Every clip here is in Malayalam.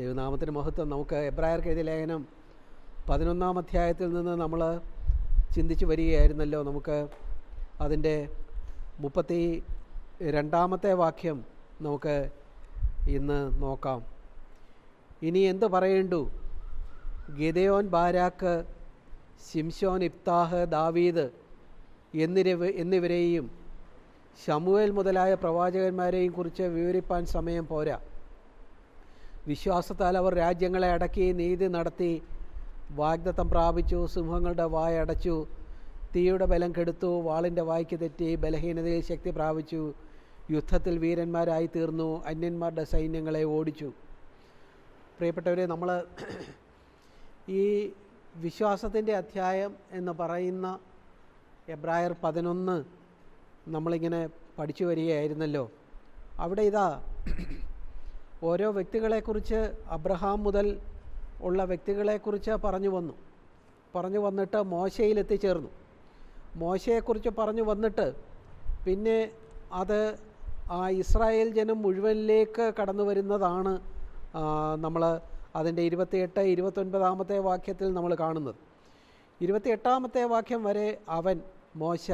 ദൈവനാമത്തിന് മഹത്വം നമുക്ക് എബ്രായർക്ക് എഴുതിയ ലേഖനം പതിനൊന്നാം അധ്യായത്തിൽ നിന്ന് നമ്മൾ ചിന്തിച്ച് വരികയായിരുന്നല്ലോ. നമുക്ക് അതിന്റെ മുപ്പത്തി രണ്ടാമത്തെ വാക്യം നമുക്ക് ഇന്ന് നോക്കാം. ഇനി എന്ത് പറയേണ്ടു? ഗിദയോൻ ബാരാക്ക് ശിംഷോൻ ഇഫ്താഹ് ദാവീദ് എന്നിവ എന്നിവരെയും ഷമുവേൽ മുതലായ പ്രവാചകന്മാരെയും കുറിച്ച് വിവരിപ്പാൻ സമയം പോരാ. വിശ്വാസത്താൽ അവർ രാജ്യങ്ങളെ അടക്കി നീതി നടത്തി വാഗ്ദത്തം പ്രാപിച്ചു സിംഹങ്ങളുടെ വായ അടച്ചു തീയുടെ ബലം കെടുത്തു വാളിന്റെ വായ്ക്ക് തെറ്റി ബലഹീനതയിൽ ശക്തി പ്രാപിച്ചു യുദ്ധത്തിൽ വീരന്മാരായി തീർന്നു അന്യന്മാരുടെ സൈന്യങ്ങളെ ഓടിച്ചു. പ്രിയപ്പെട്ടവരെ നമ്മൾ ഈ വിശ്വാസത്തിന്റെ അധ്യായം എന്ന് പറയുന്ന എബ്രായർ പതിനൊന്ന് നമ്മളിങ്ങനെ പഠിച്ചു വരികയായിരുന്നല്ലോ. അവിടെ ഇതാ ഓരോ വ്യക്തികളെക്കുറിച്ച് അബ്രഹാം മുതൽ ഉള്ള വ്യക്തികളെക്കുറിച്ച് പറഞ്ഞു വന്നു. പറഞ്ഞു വന്നിട്ട് മോശയിൽ എത്തിച്ചേർന്നു മോശയെക്കുറിച്ച് പറഞ്ഞു വന്നിട്ട് പിന്നെ അത് ആ ഇസ്രായേൽ ജനം മുഴുവനിലേക്ക് കടന്നു വരുന്നതാണ് നമ്മൾ അതിന്റെ ഇരുപത്തിയെട്ട് ഇരുപത്തൊൻപതാമത്തെ വാക്യത്തിൽ നമ്മൾ കാണുന്നത്. ഇരുപത്തിയെട്ടാമത്തെ വാക്യം വരെ അവൻ മോശ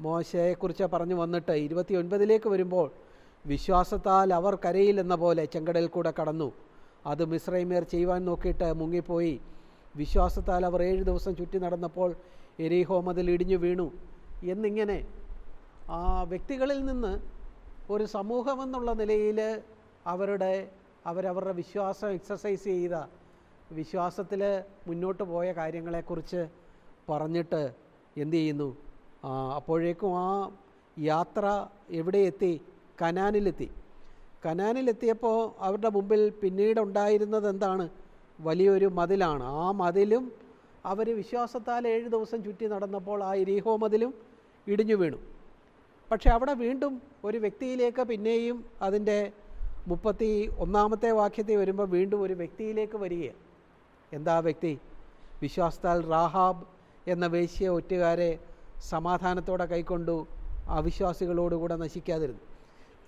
മോശയെക്കുറിച്ച് പറഞ്ഞു വന്നിട്ട് ഇരുപത്തി ഒൻപതിലേക്ക് വരുമ്പോൾ വിശ്വാസത്താൽ അവർ കരയിലെന്ന പോലെ ചെങ്കടൽ കൂടെ കടന്നു. അത് മിശ്രൈമേർ ചെയ്യുവാൻ നോക്കിയിട്ട് മുങ്ങിപ്പോയി. വിശ്വാസത്താൽ അവർ ഏഴ് ദിവസം ചുറ്റി നടന്നപ്പോൾ എരിഹോം അതിൽ ഇടിഞ്ഞു വീണു. എന്നിങ്ങനെ ആ വ്യക്തികളിൽ നിന്ന് ഒരു സമൂഹമെന്നുള്ള നിലയിൽ അവരുടെ അവരവരുടെ വിശ്വാസം എക്സസൈസ് ചെയ്ത വിശ്വാസത്തിൽ മുന്നോട്ട് പോയ കാര്യങ്ങളെക്കുറിച്ച് പറഞ്ഞിട്ട് എന്തു ചെയ്യുന്നു? അപ്പോഴേക്കും ആ യാത്ര എവിടെ എത്തി? കനാനിലെത്തി. കനാനിലെത്തിയപ്പോൾ അവരുടെ മുമ്പിൽ പിന്നീട് ഉണ്ടായിരുന്നത് എന്താണ് വലിയൊരു മതിലാണ്. ആ മതിലും അവർ വിശ്വാസത്താൽ ഏഴ് ദിവസം ചുറ്റി നടന്നപ്പോൾ ആ ഇരീഹോ മതിലും ഇടിഞ്ഞു വീണു. പക്ഷെ അവിടെ വീണ്ടും ഒരു വ്യക്തിയിലേക്ക് പിന്നെയും അതിന്റെ മുപ്പത്തി ഒന്നാമത്തെ വാക്യത്തിൽ വരുമ്പോൾ വീണ്ടും ഒരു വ്യക്തിയിലേക്ക് വരികയാണ്. എന്താ വ്യക്തി? വിശ്വാസത്താൽ റാഹാബ് എന്ന വേശ്യ ഒറ്റുകാരെ സമാധാനത്തോടെ കൈക്കൊണ്ടു അവിശ്വാസികളോടുകൂടെ നശിക്കാതിരുന്നു.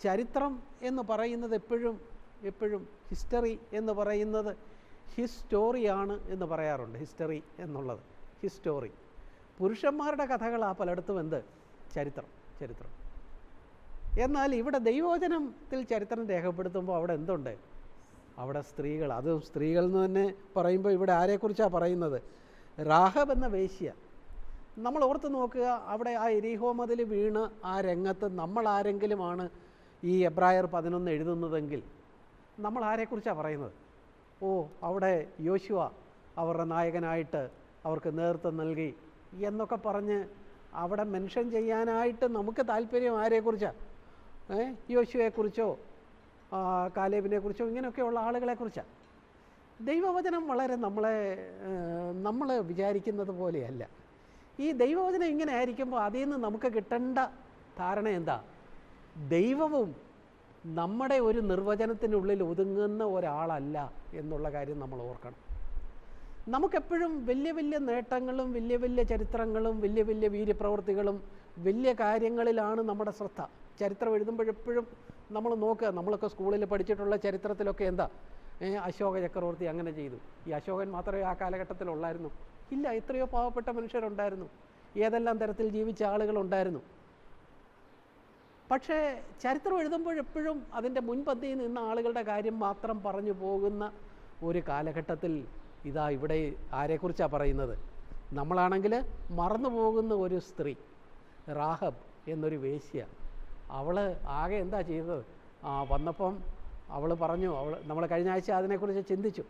ചരിത്രം എന്ന് പറയുന്നത് എപ്പോഴും എപ്പോഴും ഹിസ്റ്ററി എന്ന് പറയുന്നത് ഹിസ്റ്റോറിയാണ് എന്ന് പറയാറുണ്ട്. ഹിസ്റ്ററി എന്നുള്ളത്. ഹിസ്റ്റോറി പുരുഷന്മാരുടെ കഥകളാണ് പലയിടത്തും എന്ത്? ചരിത്രം ചരിത്രം. എന്നാൽ ഇവിടെ ദൈവോചനത്തിൽ ചരിത്രം രേഖപ്പെടുത്തുമ്പോൾ അവിടെ എന്തുണ്ട്? അവിടെ സ്ത്രീകൾ അതും സ്ത്രീകൾ എന്ന് തന്നെ പറയുമ്പോൾ ഇവിടെ ആരെക്കുറിച്ചാണ് പറയുന്നത്? രാഹബ് എന്ന വേശ്യ. നമ്മൾ ഓർത്ത് നോക്കുക അവിടെ ആ എരിഹോമതിൽ വീണ് ആ രംഗത്ത് നമ്മൾ ആരെങ്കിലുമാണ് ഈ എബ്രായർ പതിനൊന്ന് എഴുതുന്നതെങ്കിൽ നമ്മൾ ആരെക്കുറിച്ചാണ് പറയുന്നത്? ഓ അവിടെ യോശുവ അവരുടെ നായകനായിട്ട് അവർക്ക് നേതൃത്വം നൽകി എന്നൊക്കെ പറഞ്ഞ് അവിടെ മെൻഷൻ ചെയ്യാനായിട്ട് നമുക്ക് താല്പര്യം ആരെക്കുറിച്ചാണ് ഏ യോശുവയെക്കുറിച്ചോ കാലേബിനെക്കുറിച്ചോ ഇങ്ങനെയൊക്കെയുള്ള ആളുകളെക്കുറിച്ചാണ് ദൈവവചനം വളരെ നമ്മളെ നമ്മൾ വിചാരിക്കുന്നത് പോലെയല്ല. ഈ ദൈവവചനം ഇങ്ങനെ ആയിരിക്കുമ്പോൾ അതിൽ നിന്ന് നമുക്ക് കിട്ടേണ്ട ധാരണ എന്താ? ദൈവവും നമ്മുടെ ഒരു നിർവചനത്തിനുള്ളിൽ ഒതുങ്ങുന്ന ഒരാളല്ല എന്നുള്ള കാര്യം നമ്മൾ ഓർക്കണം. നമുക്കെപ്പോഴും വലിയ വലിയ നേട്ടങ്ങളും വലിയ വലിയ ചരിത്രങ്ങളും വലിയ വലിയ വീര്യപ്രവർത്തികളും വലിയ കാര്യങ്ങളിലാണ് നമ്മുടെ ശ്രദ്ധ. ചരിത്രം എഴുതുമ്പോഴെപ്പോഴും നമ്മൾ നോക്കുക നമ്മളൊക്കെ സ്കൂളിൽ പഠിച്ചിട്ടുള്ള ചരിത്രത്തിലൊക്കെ എന്താ? അശോക ചക്രവർത്തി അങ്ങനെ ചെയ്തു. ഈ അശോകൻ മാത്രമേ ആ കാലഘട്ടത്തിലുള്ളായിരുന്നു. ഇല്ല എത്രയോ പാവപ്പെട്ട മനുഷ്യരുണ്ടായിരുന്നു. ഏതെല്ലാം തരത്തിൽ ജീവിച്ച ആളുകളുണ്ടായിരുന്നു. പക്ഷേ ചരിത്രം എഴുതുമ്പോഴെപ്പോഴും അതിന്റെ മുൻപന്തിയിൽ നിന്ന ആളുകളുടെ കാര്യം മാത്രം പറഞ്ഞു പോകുന്ന ഒരു കാലഘട്ടത്തിൽ ഇതാ ഇവിടെ ആരെക്കുറിച്ചാണ് പറയുന്നത്? നമ്മളാണെങ്കിൽ മറന്നു പോകുന്ന ഒരു സ്ത്രീ റാഹബ് എന്നൊരു വേശ്യ. അവൾ ആകെ എന്താ ചെയ്തത്? വന്നപ്പം അവൾ പറഞ്ഞു അവൾ നമ്മൾ കഴിഞ്ഞ ആഴ്ച അതിനെക്കുറിച്ച് ചിന്തിച്ചു.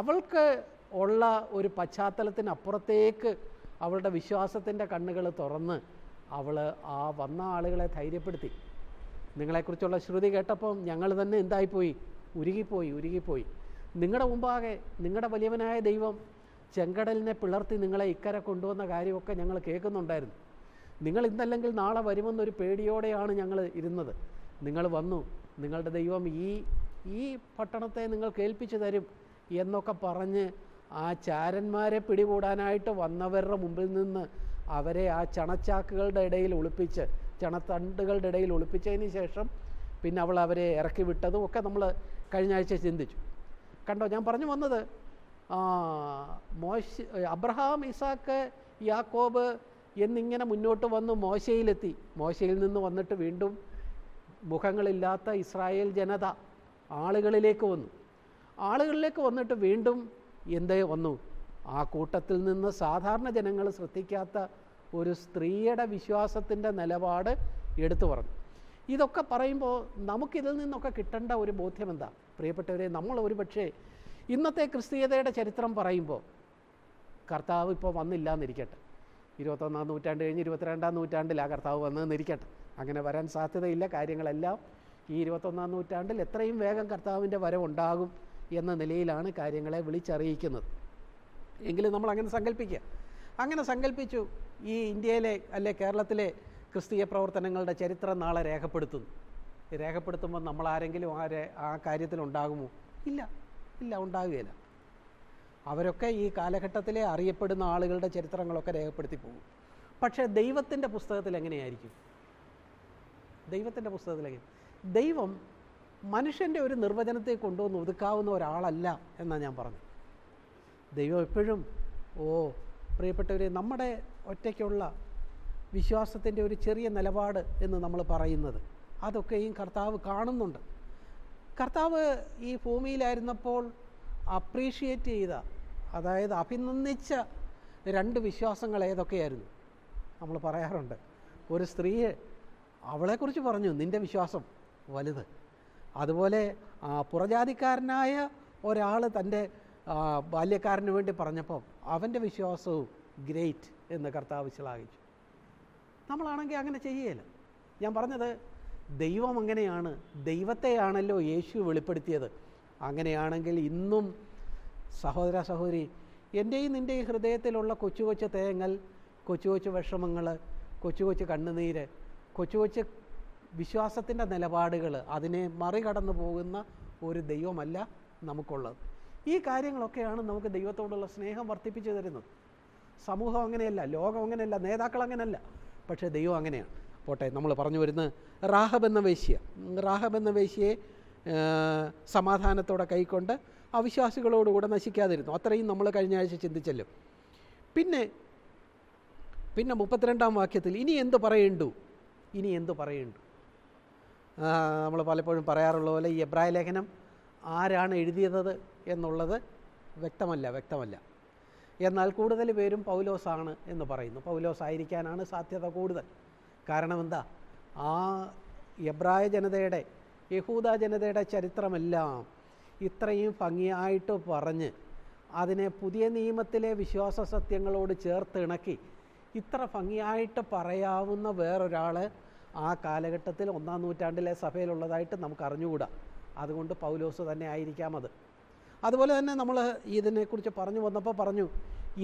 അവൾക്ക് ഉള്ള ഒരു പശ്ചാത്തലത്തിനപ്പുറത്തേക്ക് അവളുടെ വിശ്വാസത്തിന്റെ കണ്ണുകൾ തുറന്ന് അവൾ ആ വന്ന ആളുകളെ ധൈര്യപ്പെടുത്തി. നിങ്ങളെക്കുറിച്ചുള്ള ശ്രുതി കേട്ടപ്പം ഞങ്ങൾ തന്നെ എന്തായിപ്പോയി? ഉരുകിപ്പോയി ഉരുകിപ്പോയി. നിങ്ങളുടെ മുമ്പാകെ നിങ്ങളുടെ വലിയവനായ ദൈവം ചെങ്കടലിനെ പിളർത്തി നിങ്ങളെ ഇക്കരെ കൊണ്ടുവന്ന കാര്യമൊക്കെ ഞങ്ങൾ കേൾക്കുന്നുണ്ടായിരുന്നു. നിങ്ങൾ ഇന്നല്ലെങ്കിൽ നാളെ വരുമെന്നൊരു പേടിയോടെയാണ് ഞങ്ങൾ ഇരുന്നത്. നിങ്ങൾ വന്നു നിങ്ങളുടെ ദൈവം ഈ ഈ പട്ടണത്തെ നിങ്ങൾ കേൾപ്പിച്ചു തരും എന്നൊക്കെ പറഞ്ഞ് ആ ചാരന്മാരെ പിടികൂടാനായിട്ട് വന്നവരുടെ മുമ്പിൽ നിന്ന് അവരെ ആ ചണച്ചാക്കുകളുടെ ഇടയിൽ ഒളിപ്പിച്ച് ചണത്തണ്ടുകളുടെ ഇടയിൽ ഒളിപ്പിച്ചതിന് ശേഷം പിന്നെ അവൾ അവരെ ഇറക്കി വിട്ടതും ഒക്കെ നമ്മൾ കഴിഞ്ഞ ആഴ്ച ചിന്തിച്ചു. കണ്ടോ ഞാൻ പറഞ്ഞു വന്നത് മോശ അബ്രഹാം ഇസാക്ക് യാക്കോബ് എന്നിങ്ങനെ മുന്നോട്ട് വന്ന് മോശയിലെത്തി. മോശയിൽ നിന്ന് വന്നിട്ട് വീണ്ടും മുഖങ്ങളില്ലാത്ത ഇസ്രായേൽ ജനത ആളുകളിലേക്ക് വന്നു. ആളുകളിലേക്ക് വന്നിട്ട് വീണ്ടും എന്തേ വന്നു? ആ കൂട്ടത്തിൽ നിന്ന് സാധാരണ ജനങ്ങൾ ശ്രദ്ധിക്കാത്ത ഒരു സ്ത്രീയുടെ വിശ്വാസത്തിന്റെ നിലപാട് എടുത്തു പറഞ്ഞു. ഇതൊക്കെ പറയുമ്പോൾ നമുക്കിതിൽ നിന്നൊക്കെ കിട്ടേണ്ട ഒരു ബോധ്യം എന്താ പ്രിയപ്പെട്ടവരെ നമ്മൾ ഒരു പക്ഷേ ഇന്നത്തെ ക്രിസ്തീയതയുടെ ചരിത്രം പറയുമ്പോൾ കർത്താവ് ഇപ്പോൾ വന്നില്ല എന്നിരിക്കട്ടെ ഇരുപത്തൊന്നാം നൂറ്റാണ്ട് കഴിഞ്ഞ് ഇരുപത്തിരണ്ടാം നൂറ്റാണ്ടിൽ ആ കർത്താവ് വന്നതെന്നിരിക്കട്ടെ. അങ്ങനെ വരാൻ സാധ്യതയില്ല കാര്യങ്ങളെല്ലാം. ഈ ഇരുപത്തൊന്നാം നൂറ്റാണ്ടിൽ എത്രയും വേഗം കർത്താവിന്റെ വരവുണ്ടാകും എന്ന നിലയിലാണ് കാര്യങ്ങളെ വിളിച്ചറിയിക്കുന്നത്. എങ്കിലും നമ്മൾ അങ്ങനെ സങ്കല്പിക്കുക. അങ്ങനെ സങ്കല്പിച്ചു ഈ ഇന്ത്യയിലെ അല്ലെ കേരളത്തിലെ ക്രിസ്തീയ പ്രവർത്തനങ്ങളുടെ ചരിത്രം നാളെ രേഖപ്പെടുത്തുന്നു. രേഖപ്പെടുത്തുമ്പോൾ നമ്മൾ ആരെങ്കിലും ആ ആ കാര്യത്തിൽ ഉണ്ടാകുമോ? ഇല്ല. ഇല്ല ഉണ്ടാകുകയില്ല. അവരൊക്കെ ഈ കാലഘട്ടത്തിലെ അറിയപ്പെടുന്ന ആളുകളുടെ ചരിത്രങ്ങളൊക്കെ രേഖപ്പെടുത്തി പോകും. പക്ഷേ ദൈവത്തിന്റെ പുസ്തകത്തിൽ എങ്ങനെയായിരിക്കും? ദൈവത്തിന്റെ പുസ്തകത്തിൽ എങ്ങനെ? ദൈവം മനുഷ്യന്റെ ഒരു നിർവചനത്തെ കൊണ്ടുവന്ന് ഒതുക്കാവുന്ന ഒരാളല്ല എന്നാണ് ഞാൻ പറഞ്ഞത്. ദൈവം എപ്പോഴും ഓ പ്രിയപ്പെട്ടവരെ നമ്മുടെ ഒറ്റയ്ക്കുള്ള വിശ്വാസത്തിന്റെ ഒരു ചെറിയ നിലപാട് എന്ന് നമ്മൾ പറയുന്നത്. അതൊക്കെയും കർത്താവ് കാണുന്നുണ്ട്. കർത്താവ് ഈ ഭൂമിയിലായിരുന്നപ്പോൾ അപ്രീഷിയേറ്റ് ചെയ്ത അതായത് അഭിനന്ദിച്ച രണ്ട് വിശ്വാസങ്ങൾ ഏതൊക്കെയായിരുന്നു? നമ്മൾ പറയാറുണ്ട് ഒരു സ്ത്രീയെ അവളെക്കുറിച്ച് പറഞ്ഞു നിന്റെ വിശ്വാസം വലുത്. അതുപോലെ പുറജാതിക്കാരനായ ഒരാൾ തന്റെ ബാല്യക്കാരന് വേണ്ടി പറഞ്ഞപ്പോൾ അവന്റെ വിശ്വാസവും ഗ്രേറ്റ് എന്ന് കർത്താവ് ശ്ലാഘിച്ചു നമ്മളാണെങ്കിൽ അങ്ങനെ ചെയ്യുകയില്ല ഞാൻ പറഞ്ഞത് ദൈവം അങ്ങനെയാണ് ദൈവത്തെയാണല്ലോ യേശു വെളിപ്പെടുത്തിയത്. അങ്ങനെയാണെങ്കിൽ ഇന്നും സഹോദര സഹോദരി എന്റെയും നിന്റെയും ഹൃദയത്തിലുള്ള കൊച്ചു കൊച്ചു തേങ്ങൽ കൊച്ചു കൊച്ചു വിഷമങ്ങൾ കൊച്ചു കൊച്ചു കണ്ണുനീര് കൊച്ചു കൊച്ചു വിശ്വാസത്തിന്റെ നിലപാടുകൾ അതിനെ മറികടന്നു പോകുന്ന ഒരു ദൈവമല്ല നമുക്കുള്ളത്. ഈ കാര്യങ്ങളൊക്കെയാണ് നമുക്ക് ദൈവത്തോടുള്ള സ്നേഹം വർദ്ധിപ്പിച്ചു തരുന്നത്. സമൂഹം അങ്ങനെയല്ല ലോകം അങ്ങനെയല്ല നേതാക്കൾ അങ്ങനെയല്ല പക്ഷേ ദൈവം അങ്ങനെയാണ്. പോട്ടെ നമ്മൾ പറഞ്ഞു വരുന്നത് റാഹബ് എന്ന വേശ്യ. റാഹബ് എന്ന വേശ്യയെ സമാധാനത്തോടെ കൈക്കൊണ്ട് അവിശ്വാസികളോടുകൂടെ നശിക്കാതിരുന്നു. അത്രയും നമ്മൾ കഴിഞ്ഞ ആഴ്ച ചിന്തിച്ചല്ലോ. പിന്നെ പിന്നെ മുപ്പത്തിരണ്ടാം വാക്യത്തിൽ ഇനി എന്ത് പറയേണ്ടു? ഇനി എന്ത് പറയേണ്ടു? നമ്മൾ പലപ്പോഴും പറയാറുള്ള പോലെ ഈ എബ്രായ ലേഖനം ആരാണ് എഴുതിയത്? എന്നുള്ളത് വ്യക്തമല്ല വ്യക്തമല്ല. എന്നാൽ കൂടുതൽ പേരും പൗലോസാണ് എന്ന് പറയുന്നു. പൗലോസ് ആയിരിക്കാനാണ് സാധ്യത കൂടുതൽ. കാരണം എന്താ ആ എബ്രായ ജനതയുടെ യഹൂദ ജനതയുടെ ചരിത്രമെല്ലാം ഇത്രയും ഭംഗിയായിട്ട് പറഞ്ഞ് അതിനെ പുതിയ നിയമത്തിലെ വിശ്വാസ സത്യങ്ങളോട് ചേർത്ത് ഇണക്കി ഇത്ര ഭംഗിയായിട്ട് പറയാവുന്ന വേറൊരാൾ ആ കാലഘട്ടത്തിൽ ഒന്നാം നൂറ്റാണ്ടിലെ സഭയിലുള്ളതായിട്ട് നമുക്ക് അറിഞ്ഞുകൂടാ അതുകൊണ്ട് പൗലോസ് തന്നെ ആയിരിക്കാം അത്. അതുപോലെ തന്നെ നമ്മൾ ഇതിനെക്കുറിച്ച് പറഞ്ഞു വന്നപ്പോൾ പറഞ്ഞു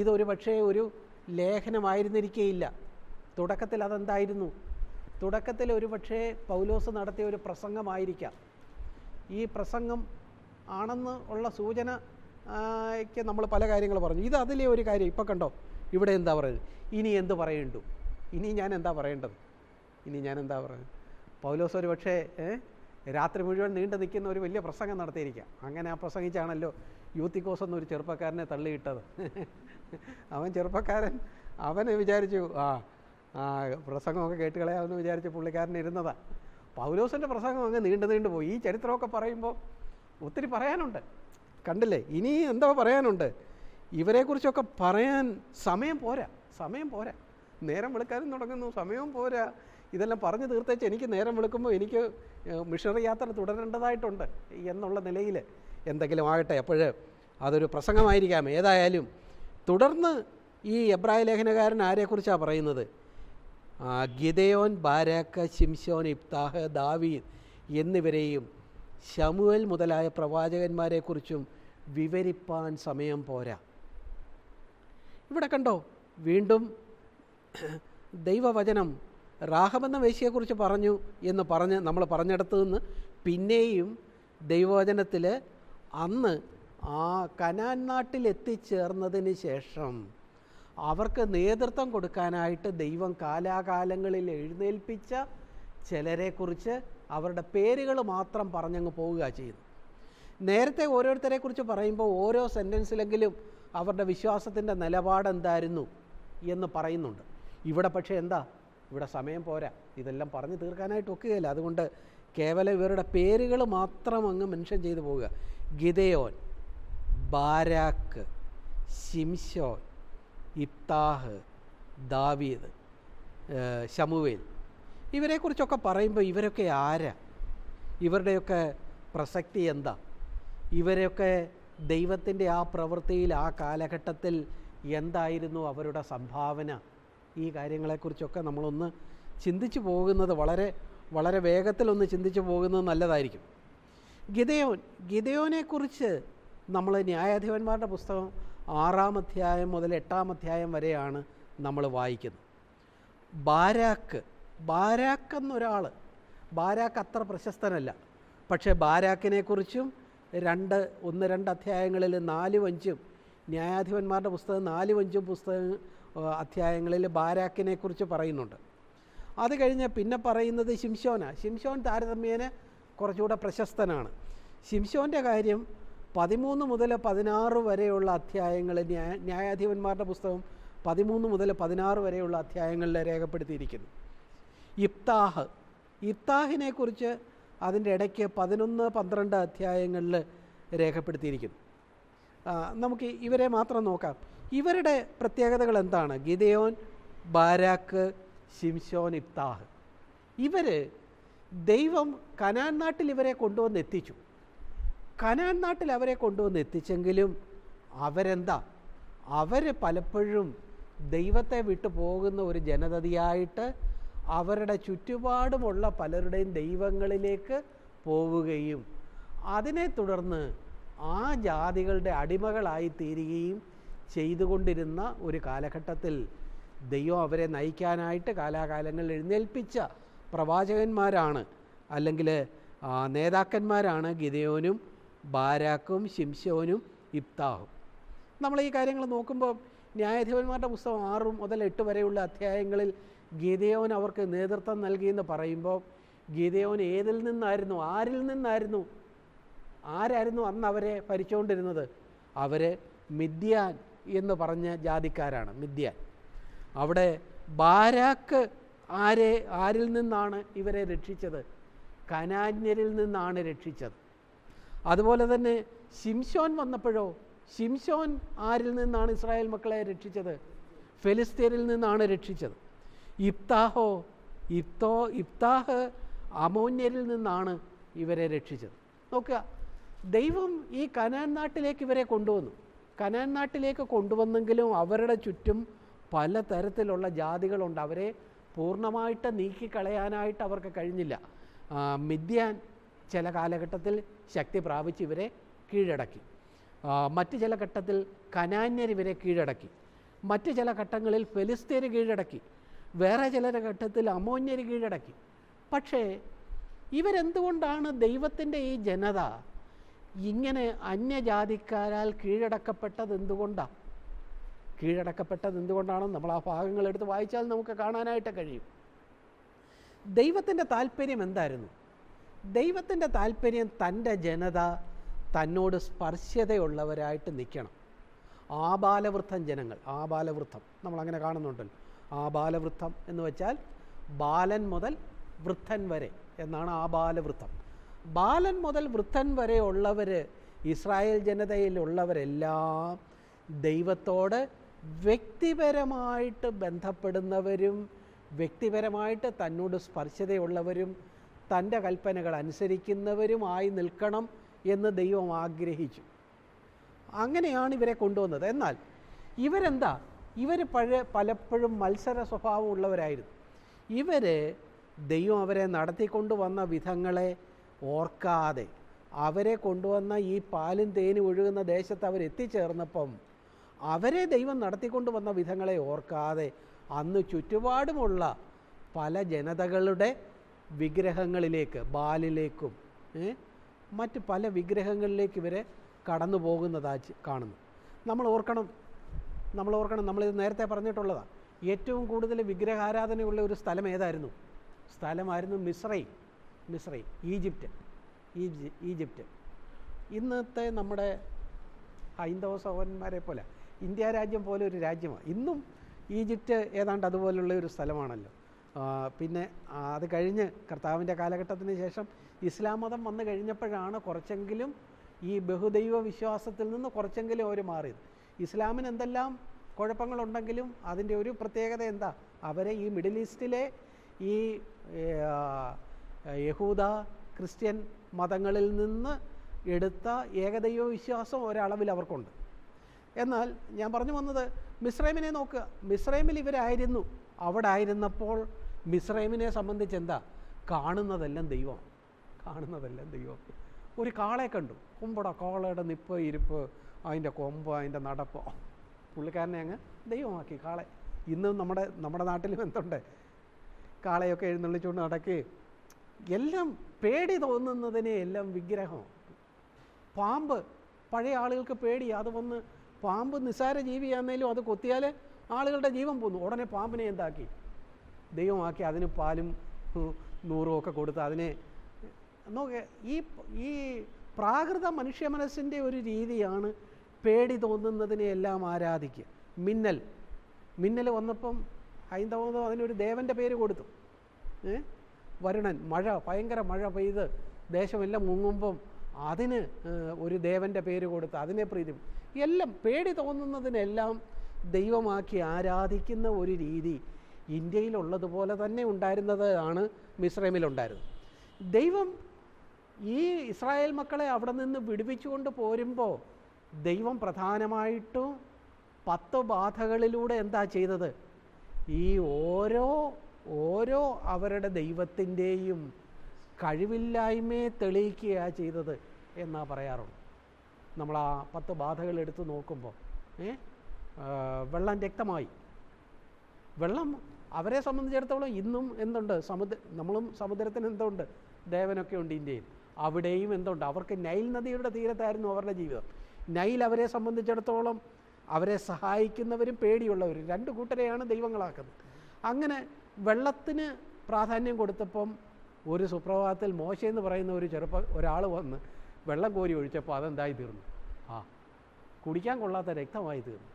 ഇതൊരു പക്ഷേ ഒരു ലേഖനമായിരുന്നിരിക്കേയില്ല. തുടക്കത്തിൽ അതെന്തായിരുന്നു? തുടക്കത്തിൽ ഒരു പക്ഷേ പൗലോസ് നടത്തിയ ഒരു പ്രസംഗമായിരിക്കാം. ഈ പ്രസംഗം ആണെന്ന് ഉള്ള സൂചന നമ്മൾ പല കാര്യങ്ങൾ പറഞ്ഞു. ഇത് അതിലെ ഒരു കാര്യം. ഇപ്പം കണ്ടോ ഇവിടെ എന്താ പറയുന്നത്? ഇനി എന്ത് പറയണ്ടു? ഇനി ഞാൻ എന്താ പറയേണ്ടത്? ഇനി ഞാൻ എന്താ പറയുന്നത് പൗലോസ് ഒരു പക്ഷേ രാത്രി മുഴുവൻ നീണ്ടു നിൽക്കുന്ന ഒരു വലിയ പ്രസംഗം നടത്തിയിരിക്കാം അങ്ങനെ ആ പ്രസംഗിച്ചാണല്ലോ യൂത്തിക്കോസ് എന്നൊരു ചെറുപ്പക്കാരനെ തള്ളിയിട്ടത്. അവൻ ചെറുപ്പക്കാരൻ അവനെ വിചാരിച്ചു ആ പ്രസംഗമൊക്കെ കേട്ട് കളയാമെന്ന് വിചാരിച്ച് പുള്ളിക്കാരൻ ഇരുന്നതാ. പൗലോസിന്റെ പ്രസംഗം അങ്ങ് നീണ്ടു നീണ്ടു പോയി. ഈ ചരിത്രമൊക്കെ പറയുമ്പോൾ ഒത്തിരി പറയാനുണ്ട്. കണ്ടില്ലേ? ഇനി എന്താ പറയാനുണ്ട്. ഇവരെക്കുറിച്ചൊക്കെ പറയാൻ സമയം പോരാ. സമയം പോരാ. നേരം വെളുക്കാനും തുടങ്ങുന്നു. സമയവും പോരാ. ഇതെല്ലാം പറഞ്ഞു തീർത്തേച്ച് എനിക്ക് നേരം വിളിക്കുമ്പോൾ എനിക്ക് മിഷണറി യാത്ര തുടരേണ്ടതായിട്ടുണ്ട് എന്നുള്ള നിലയിൽ എന്തെങ്കിലും ആകട്ടെ. അപ്പോൾ അതൊരു പ്രസംഗമായിരിക്കാം. ഏതായാലും തുടർന്ന് ഈ എബ്രായ ലേഖനകാരൻ ആരെക്കുറിച്ചാണ് പറയുന്നത്? ഗിതയോൻ ബാരാക്ക ശിംശോൻ ഇബ്താഹ് ദാവീദ് എന്നിവരെയും ശമുവൽ മുതലായ പ്രവാചകന്മാരെക്കുറിച്ചും വിവരിപ്പാൻ സമയം പോരാ. ഇവിടെ കണ്ടോ വീണ്ടും ദൈവവചനം റാഹബെന്ന വേശ്യയെക്കുറിച്ച് പറഞ്ഞു എന്ന് പറഞ്ഞ് നമ്മൾ പറഞ്ഞിടത്തു നിന്ന് പിന്നെയും ദൈവവചനത്തിൽ അന്ന് ആ കനാൻ നാട്ടിൽ എത്തിച്ചേർന്നതിന് ശേഷം അവർക്ക് നേതൃത്വം കൊടുക്കാനായിട്ട് ദൈവം കാലാകാലങ്ങളിൽ എഴുന്നേൽപ്പിച്ച ചിലരെക്കുറിച്ച് അവരുടെ പേരുകൾ മാത്രം പറഞ്ഞങ്ങ് പോവുക ചെയ്യുന്നു. നേരത്തെ ഓരോരുത്തരെക്കുറിച്ച് പറയുമ്പോൾ ഓരോ സെന്റൻസിലെങ്കിലും അവരുടെ വിശ്വാസത്തിന്റെ നിലപാടെന്തായിരുന്നു എന്ന് പറയുന്നുണ്ട്. ഇവിടെ പക്ഷേ എന്താ? ഇവിടെ സമയം പോരാ. ഇതെല്ലാം പറഞ്ഞു തീർക്കാനായിട്ട് ഒക്കുകയില്ല. അതുകൊണ്ട് കേവലം ഇവരുടെ പേരുകൾ മാത്രം അങ്ങ് മെൻഷൻ ചെയ്തു പോവുക. ഗിതയോൻ ബാരാക്ക് ശിംഷോൻ ഇത്താഹ് ദാവീദ് ശമുവേൽ. ഇവരെക്കുറിച്ചൊക്കെ പറയുമ്പോൾ ഇവരൊക്കെ ആരാ? ഇവരുടെയൊക്കെ പ്രസക്തി എന്താ? ഇവരൊക്കെ ദൈവത്തിന്റെ ആ പ്രവൃത്തിയിൽ ആ കാലഘട്ടത്തിൽ എന്തായിരുന്നു അവരുടെ സംഭാവന? ഈ കാര്യങ്ങളെക്കുറിച്ചൊക്കെ നമ്മളൊന്ന് ചിന്തിച്ചു പോകുന്നത് വളരെ വളരെ വേഗത്തിലൊന്ന് ചിന്തിച്ചു പോകുന്നത് നല്ലതായിരിക്കും. ഗിതയോൻ ഗിതയോനെക്കുറിച്ച് നമ്മൾ ന്യായാധിപന്മാരുടെ പുസ്തകം ആറാം അധ്യായം മുതൽ എട്ടാം അധ്യായം വരെയാണ് നമ്മൾ വായിക്കുന്നത്. ബാരാക്ക് ബാരാക്ക് എന്നൊരാൾ ബാരാക്ക് അത്ര പ്രശസ്തനല്ല. പക്ഷേ ബാരാക്കിനെക്കുറിച്ചും രണ്ട് ഒന്ന് രണ്ട് അധ്യായങ്ങളിൽ നാലും അഞ്ചും ന്യായാധിപന്മാരുടെ പുസ്തകം നാലും അഞ്ചും പുസ്തക അധ്യായങ്ങളിൽ ബാരാക്കിനെ കുറിച്ച് പറയുന്നുണ്ട്. അത് കഴിഞ്ഞ് പിന്നെ പറയുന്നത് ശിംഷോന ശിംഷോൻ താരതമ്യേന കുറച്ചുകൂടെ പ്രശസ്തനാണ്. ശിംഷോന്റെ കാര്യം പതിമൂന്ന് മുതൽ പതിനാറ് വരെയുള്ള അധ്യായങ്ങൾ ന്യായ ന്യായാധിപന്മാരുടെ പുസ്തകം പതിമൂന്ന് മുതൽ പതിനാറ് വരെയുള്ള അധ്യായങ്ങളിൽ രേഖപ്പെടുത്തിയിരിക്കുന്നു. ഇഫ്താഹ്. ഇഫ്താഹിനെ കുറിച്ച് അതിന്റെ ഇടയ്ക്ക് പതിനൊന്ന് പന്ത്രണ്ട് അധ്യായങ്ങളിൽ രേഖപ്പെടുത്തിയിരിക്കുന്നു. നമുക്ക് ഇവരെ മാത്രം നോക്കാം. ഇവരുടെ പ്രത്യേകതകൾ എന്താണ്? ഗിദയോൻ ബാരാക്ക് ഷിംഷോൻ ഇബ്താഹ് ഇവർ ദൈവം കനാൻ നാട്ടിൽ ഇവരെ കൊണ്ടുവന്ന് എത്തിച്ചു. കനാൻ നാട്ടിൽ അവരെ കൊണ്ടുവന്ന് എത്തിച്ചെങ്കിലും അവരെന്താ? അവർ പലപ്പോഴും ദൈവത്തെ വിട്ടു പോകുന്ന ഒരു ജനതയായിട്ട് അവരുടെ ചുറ്റുപാടുമുള്ള പലരുടെയും ദൈവങ്ങളിലേക്ക് പോവുകയും അതിനെ തുടർന്ന് ആ ജാതികളുടെ അടിമകളായി തീരുകയും ചെയ്തുകൊണ്ടിരുന്ന ഒരു കാലഘട്ടത്തിൽ ദൈവം അവരെ നയിക്കാനായിട്ട് കാലാകാലങ്ങളിൽ എഴുന്നേൽപ്പിച്ച പ്രവാചകന്മാരാണ്. അല്ലെങ്കിൽ നേതാക്കന്മാരാണ് ഗിതയോനും ബാരാക്കും ശിംശോനും ഇബ്താഹും നമ്മൾ ഈ കാര്യങ്ങൾ നോക്കുമ്പോൾ ന്യായാധിപന്മാരുടെ പുസ്തകം ആറ് മുതൽ എട്ട് വരെയുള്ള അധ്യായങ്ങളിൽ ഗീതയോൻ അവർക്ക് നേതൃത്വം നൽകിയെന്ന് പറയുമ്പോൾ ഗീതയോൻ ഏതിൽ നിന്നായിരുന്നു ആരിൽ നിന്നായിരുന്നു ആരായിരുന്നു അന്ന് അവരെ ഭരിച്ചുകൊണ്ടിരുന്നത്? അവർ മിദ്യാൻ എന്ന് പറഞ്ഞ ജാതിക്കാരാണ് മിഥ്യ. അവിടെ ബാരാക്ക് ആരെ ആരിൽ നിന്നാണ് ഇവരെ രക്ഷിച്ചത്? കനാന്യരിൽ നിന്നാണ് രക്ഷിച്ചത്. അതുപോലെ തന്നെ ശിംശോൻ വന്നപ്പോഴോ? ശിംശോൻ ആരിൽ നിന്നാണ് ഇസ്രായേൽ മക്കളെ രക്ഷിച്ചത്? ഫെലിസ്തീനിൽ നിന്നാണ് രക്ഷിച്ചത്. ഇബ്താഹോ ഇപ്തോ ഇപ്താഹ് അമോന്യരിൽ നിന്നാണ് ഇവരെ രക്ഷിച്ചത്. നോക്കുക ദൈവം ഈ കനാൻ നാട്ടിലേക്ക് ഇവരെ കൊണ്ടുവന്നു. കനാൻ നാട്ടിലേക്ക് കൊണ്ടുവന്നെങ്കിലും അവരുടെ ചുറ്റും പല തരത്തിലുള്ള ജാതികളുണ്ട്. അവരെ പൂർണമായിട്ട് നീക്കിക്കളയാനായിട്ട് അവർക്ക് കഴിഞ്ഞില്ല. മിഥ്യാൻ ചില കാലഘട്ടത്തിൽ ശക്തി പ്രാപിച്ച് ഇവരെ കീഴടക്കി. മറ്റ് ചില ഘട്ടത്തിൽ കനാന്യർ ഇവരെ കീഴടക്കി. മറ്റ് ചില ഘട്ടങ്ങളിൽ ഫെലിസ്തീർ കീഴടക്കി. വേറെ ചില ഘട്ടത്തിൽ അമോന്യർ കീഴടക്കി. പക്ഷേ ഇവരെന്തുകൊണ്ടാണ് ദൈവത്തിന്റെ ഈ ജനത ഇങ്ങനെ അന്യജാതിക്കാരാൽ കീഴടക്കപ്പെട്ടത് എന്തുകൊണ്ടാണ് കീഴടക്കപ്പെട്ടത് എന്തുകൊണ്ടാണെന്ന് നമ്മൾ ആ ഭാഗങ്ങൾ എടുത്ത് വായിച്ചാൽ നമുക്ക് കാണാനായിട്ട് കഴിയും. ദൈവത്തിന്റെ താല്പര്യം എന്തായിരുന്നു? ദൈവത്തിന്റെ താല്പര്യം തന്റെ ജനത തന്നോട് സ്പർശ്യതയുള്ളവരായിട്ട് നിൽക്കണം. ആബാലവൃദ്ധം ജനങ്ങൾ ആബാലവൃദ്ധം നമ്മളങ്ങനെ കാണുന്നുണ്ടല്ലോ. ആബാലവൃദ്ധം എന്ന് വെച്ചാൽ ബാലൻ മുതൽ വൃദ്ധൻ വരെ എന്നാണ് ആബാലവൃദ്ധം. ബാലൻ മുതൽ വൃദ്ധൻ വരെ ഉള്ളവർ ഇസ്രായേൽ ജനതയിലുള്ളവരെല്ലാം ദൈവത്തോട് വ്യക്തിപരമായിട്ട് ബന്ധപ്പെടുന്നവരും വ്യക്തിപരമായിട്ട് തന്നോട് സ്പർശതയുള്ളവരും തന്റെ കൽപ്പനകൾ അനുസരിക്കുന്നവരുമായി നിൽക്കണം എന്ന് ദൈവം ആഗ്രഹിച്ചു. അങ്ങനെയാണ് ഇവരെ കൊണ്ടുവന്നത്. എന്നാൽ ഇവരെന്താ? ഇവർ പഴയ പലപ്പോഴും മത്സര സ്വഭാവമുള്ളവരായിരുന്നു ഇവർ ദൈവം അവരെ നടത്തിക്കൊണ്ടു വന്ന വിധങ്ങളെ ഓർക്കാതെ അവരെ കൊണ്ടുവന്ന ഈ പാലും തേനും ഒഴുകുന്ന ദേശത്ത് അവർ എത്തിച്ചേർന്നപ്പം അവരെ ദൈവം നടത്തിക്കൊണ്ടു വന്ന വിധങ്ങളെ ഓർക്കാതെ അന്ന് ചുറ്റുപാടുമുള്ള പല ജനതകളുടെ വിഗ്രഹങ്ങളിലേക്ക് ബാലിലേക്കും മറ്റ് പല വിഗ്രഹങ്ങളിലേക്ക് ഇവരെ കടന്നു പോകുന്നതാ കാണുന്നു. നമ്മൾ ഓർക്കണം നമ്മൾ ഓർക്കണം നമ്മളിത് നേരത്തെ പറഞ്ഞിട്ടുള്ളതാണ് ഏറ്റവും കൂടുതൽ വിഗ്രഹാരാധനയുള്ള ഒരു സ്ഥലം ഏതായിരുന്നു? സ്ഥലമായിരുന്നു മിസ്രൈ. മിസ്രൈ ഈജിപ്റ്റ് ഈജിപ്റ്റ്. ഇന്നത്തെ നമ്മുടെ ഹൈന്ദവ സഹോദരന്മാരെ പോലെ ഇന്ത്യ രാജ്യം പോലെ ഒരു രാജ്യമാണ്. ഇന്നും ഈജിപ്റ്റ് ഏതാണ്ട് അതുപോലുള്ള ഒരു സ്ഥലമാണല്ലോ. പിന്നെ അത് കഴിഞ്ഞ് കർത്താവിന്റെ കാലഘട്ടത്തിന് ശേഷം ഇസ്ലാം മതം വന്നു കഴിഞ്ഞപ്പോഴാണ് കുറച്ചെങ്കിലും ഈ ബഹുദൈവ വിശ്വാസത്തിൽ നിന്ന് കുറച്ചെങ്കിലും അവർ മാറിയത്. ഇസ്ലാമിന് എന്തെല്ലാം കുഴപ്പങ്ങളുണ്ടെങ്കിലും അതിന്റെ ഒരു പ്രത്യേകത എന്താ? അവരെ ഈ മിഡിൽ ഈസ്റ്റിലെ ഈ യഹൂദ ക്രിസ്ത്യൻ മതങ്ങളിൽ നിന്ന് എടുത്ത ഏകദൈവ വിശ്വാസം ഒരളവിൽ അവർക്കുണ്ട്. എന്നാൽ ഞാൻ പറഞ്ഞു വന്നത് മിസ്രൈമിനെ നോക്കുക മിസ്രൈമിൽ ഇവരായിരുന്നു. അവിടെ ആയിരുന്നപ്പോൾ മിസ്രൈമിനെ സംബന്ധിച്ച് എന്താ? കാണുന്നതെല്ലാം ദൈവം കാണുന്നതെല്ലാം ദൈവം. ഒരു കാളെ കണ്ടു. കുമ്പട കാളയുടെ നിപ്പ് ഇരിപ്പ് അതിന്റെ കൊമ്പ് അതിന്റെ നടപ്പ്. പുള്ളിക്കാരനെ അങ്ങ് ദൈവമാക്കി. കാളെ. ഇന്നും നമ്മുടെ നമ്മുടെ നാട്ടിലും എന്തുണ്ട്? കാളയൊക്കെ എഴുന്നള്ളിച്ചുകൊണ്ട് നടക്കുകയും എല്ലാം പേടി തോന്നുന്നതിനെ എല്ലാം വിഗ്രഹം. പാമ്പ് പഴയ ആളുകൾക്ക് പേടി. അത് വന്ന് പാമ്പ് നിസ്സാര ജീവിയാന്നേലും അത് കൊത്തിയാൽ ആളുകളുടെ ജീവൻ പോന്നു. ഉടനെ പാമ്പിനെ എന്താക്കി? ദൈവമാക്കി അതിന് പാലും നൂറും ഒക്കെ കൊടുത്ത് അതിനെ നോക്ക് ഈ ഈ പ്രാകൃത മനുഷ്യ മനസ്സിന്റെ ഒരു രീതിയാണ് പേടി തോന്നുന്നതിനെ എല്ലാം ആരാധിക്കുക. മിന്നൽ. മിന്നൽ വന്നപ്പം ഹൈന്ദവം അതിനൊരു ദേവന്റെ പേര് കൊടുത്തു. ഏ? വരുണൻ മഴ ഭയങ്കര മഴ പെയ്ത് ദേശമെല്ലാം മുങ്ങുമ്പം അതിന് ഒരു ദേവന്റെ പേര് കൊടുത്ത് അതിനെ പ്രീതി. എല്ലാം പേടി തോന്നുന്നതിനെല്ലാം ദൈവമാക്കി ആരാധിക്കുന്ന ഒരു രീതി ഇന്ത്യയിലുള്ളതുപോലെ തന്നെ ഉണ്ടായിരുന്നത് ആണ് മിശ്രമിലുണ്ടായിരുന്നത് ദൈവം ഈ ഇസ്രായേൽ മക്കളെ അവിടെ നിന്ന് വിടുവിച്ചുകൊണ്ട് പോരുമ്പോൾ ദൈവം പ്രധാനമായിട്ടും പത്ത് ബാധകളിലൂടെ എന്താ ചെയ്തത്? ഈ ഓരോ ഓരോ അവരുടെ ദൈവത്തിന്റെയും കഴിവില്ലായ്മയെ തെളിയിക്കുകയാണ് ചെയ്തത് എന്നാ പറയാറുണ്ട് നമ്മൾ ആ പത്ത് ബാധകൾ എടുത്ത് നോക്കുമ്പോൾ ഏ വെള്ളം രക്തമായി. വെള്ളം അവരെ സംബന്ധിച്ചിടത്തോളം ഇന്നും എന്തുണ്ട്? സമുദ്ര നമ്മളും സമുദ്രത്തിന് എന്തുണ്ട്? ദേവനൊക്കെ ഉണ്ട് ഇന്ത്യയിൽ. അവിടെയും എന്തുണ്ട്? അവർക്ക് നൈൽ നദിയുടെ തീരത്തായിരുന്നു അവരുടെ ജീവിതം. നൈൽ അവരെ സംബന്ധിച്ചിടത്തോളം അവരെ സഹായിക്കുന്നവരും പേടിയുള്ളവരും. രണ്ട് കൂട്ടരെയാണ് ദൈവങ്ങളാക്കുന്നത്. അങ്ങനെ വെള്ളത്തിന് പ്രാധാന്യം കൊടുത്തപ്പം ഒരു സുപ്രഭാതത്തിൽ മോശ എന്ന് പറയുന്ന ഒരു ചെറുപ്പ ഒരാൾ വന്ന് വെള്ളം കോരി ഒഴിച്ചപ്പോൾ അതെന്തായി തീർന്നു? ആ കുടിക്കാൻ കൊള്ളാത്ത രക്തമായി തീർന്നു.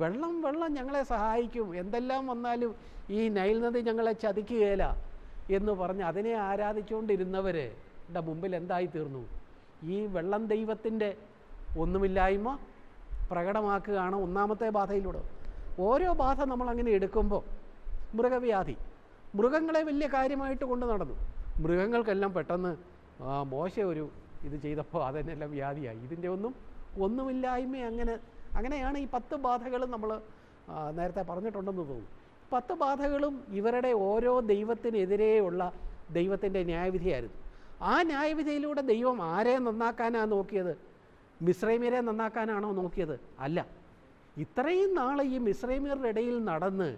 വെള്ളം വെള്ളം ഞങ്ങളെ സഹായിക്കും. എന്തെല്ലാം വന്നാലും ഈ നൈൽ നദി ഞങ്ങളെ ചതിക്കുകയില്ല എന്ന് പറഞ്ഞ് അതിനെ ആരാധിച്ചുകൊണ്ടിരുന്നവരുടെ മുമ്പിൽ എന്തായി തീർന്നു? ഈ വെള്ളം ദൈവത്തിന്റെ ഒന്നുമില്ലായ്മ പ്രകടമാക്കുകയാണ് ഒന്നാമത്തെ ബാധയിലൂടെ. ഓരോ ബാധ നമ്മളങ്ങനെ എടുക്കുമ്പോൾ മൃഗവ്യാധി. മൃഗങ്ങളെ വലിയ കാര്യമായിട്ട് കൊണ്ട് നടന്നു. മൃഗങ്ങൾക്കെല്ലാം പെട്ടെന്ന് മോശ ഒരു ഇത് ചെയ്തപ്പോൾ അതിനെല്ലാം വ്യാധിയായി. ഇതിന്റെ ഒന്നും ഒന്നുമില്ലായ്മ അങ്ങനെ അങ്ങനെയാണ് ഈ പത്ത് ബാധകളും നമ്മൾ നേരത്തെ പറഞ്ഞിട്ടുണ്ടെന്ന് തോന്നുന്നു. പത്ത് ബാധകളും ഇവരുടെ ഓരോ ദൈവത്തിനെതിരെയുള്ള ദൈവത്തിന്റെ ന്യായവിധിയായിരുന്നു. ആ ന്യായവിധിയിലൂടെ ദൈവം ആരെ നന്നാക്കാനാണ് നോക്കിയത്? മിശ്രൈമീരെ നന്നാക്കാനാണോ നോക്കിയത്? അല്ല. ഇത്രയും നാൾ ഈ മിശ്രൈമീരുടെ ഇടയിൽ നടന്ന്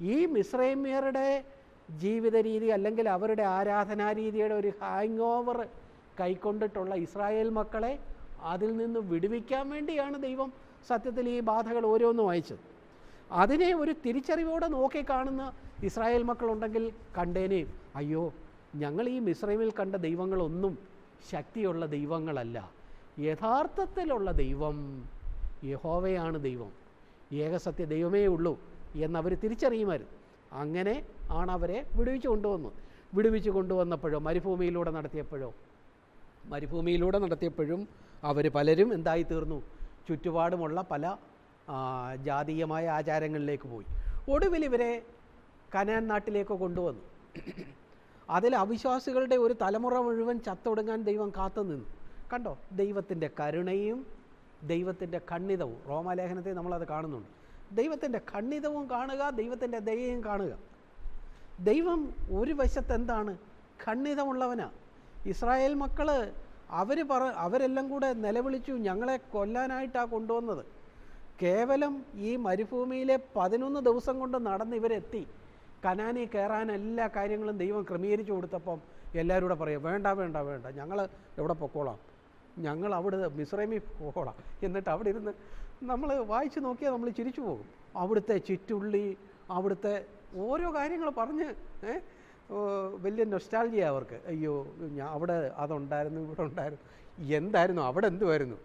ഈ മിശ്രൈമ്യരുടെ ജീവിത രീതി അല്ലെങ്കിൽ അവരുടെ ആരാധനാ രീതിയുടെ ഒരു ഹാങ് ഓവർ കൈക്കൊണ്ടിട്ടുള്ള ഇസ്രായേൽ മക്കളെ അതിൽ നിന്ന് വിടുവിക്കാൻ വേണ്ടിയാണ് ദൈവം സത്യത്തിൽ ഈ ബാധകൾ ഓരോന്നും അയച്ചത്. അതിനെ ഒരു തിരിച്ചറിവോടെ നോക്കി കാണുന്ന ഇസ്രായേൽ മക്കളുണ്ടെങ്കിൽ കണ്ടേനേയും അയ്യോ ഞങ്ങൾ ഈ മിശ്രമിൽ കണ്ട ദൈവങ്ങളൊന്നും ശക്തിയുള്ള ദൈവങ്ങളല്ല. യഥാർത്ഥത്തിലുള്ള ദൈവം യഹോവയാണ് ദൈവം. ഏകസത്യ ദൈവമേ ഉള്ളൂ. എന്നവർ തിരിച്ചറിയുമായിരുന്നു. അങ്ങനെ ആണ് അവരെ വിടുവിച്ച് കൊണ്ടുവന്നത്. വിടുവിച്ച് കൊണ്ടുവന്നപ്പോഴോ മരുഭൂമിയിലൂടെ നടത്തിയപ്പോഴോ? മരുഭൂമിയിലൂടെ നടത്തിയപ്പോഴും അവർ പലരും എന്തായിത്തീർന്നു ചുറ്റുപാടുമുള്ള പല ജാതീയമായ ആചാരങ്ങളിലേക്ക് പോയി. ഒടുവിൽ ഇവരെ കനാൻ നാട്ടിലേക്ക് കൊണ്ടുവന്നു. അതിൽ അവിശ്വാസികളുടെ ഒരു തലമുറ മുഴുവൻ ചത്തൊടുങ്ങാൻ ദൈവം കാത്തു നിന്നു. കണ്ടോ? ദൈവത്തിന്റെ കരുണയും ദൈവത്തിന്റെ ഖണ്ഡിതവും. റോമാലേഖനത്തെ നമ്മളത് കാണുന്നുണ്ട്. ദൈവത്തിന്റെ ഖണ്ഡിതവും കാണുക ദൈവത്തിന്റെ ദയയും കാണുക. ദൈവം ഒരു വശത്ത് എന്താണ്? ഖണ്ഡിതമുള്ളവനാണ് ഇസ്രായേൽ മക്കൾ അവർ പറ അവരെല്ലാം കൂടെ നിലവിളിച്ചു ഞങ്ങളെ കൊല്ലാനായിട്ടാണ് കൊണ്ടുവന്നത്. കേവലം ഈ മരുഭൂമിയിലെ പതിനൊന്ന് ദിവസം കൊണ്ട് നടന്ന് ഇവരെത്തി. കനാനി കയറാൻ എല്ലാ കാര്യങ്ങളും ദൈവം ക്രമീകരിച്ചു കൊടുത്തപ്പം എല്ലാവരും കൂടെ പറയും വേണ്ട വേണ്ട വേണ്ട ഞങ്ങൾ എവിടെ പൊക്കോളാം? ഞങ്ങൾ അവിടെ മിസ്രൈമിൽ പോകോളാം എന്നിട്ട് അവിടെ ഇരുന്ന് നമ്മൾ വായിച്ച് നോക്കിയാൽ നമ്മൾ ചിരിച്ചു പോകും. അവിടുത്തെ ചുറ്റുള്ളി അവിടുത്തെ ഓരോ കാര്യങ്ങൾ പറഞ്ഞ് വലിയ നൊസ്റ്റാൾജിയ അവർക്ക്. അയ്യോ ഞാൻ അവിടെ അതുണ്ടായിരുന്നു ഇവിടെ ഉണ്ടായിരുന്നു. എന്തായിരുന്നു അവിടെ എന്തുമായിരുന്നു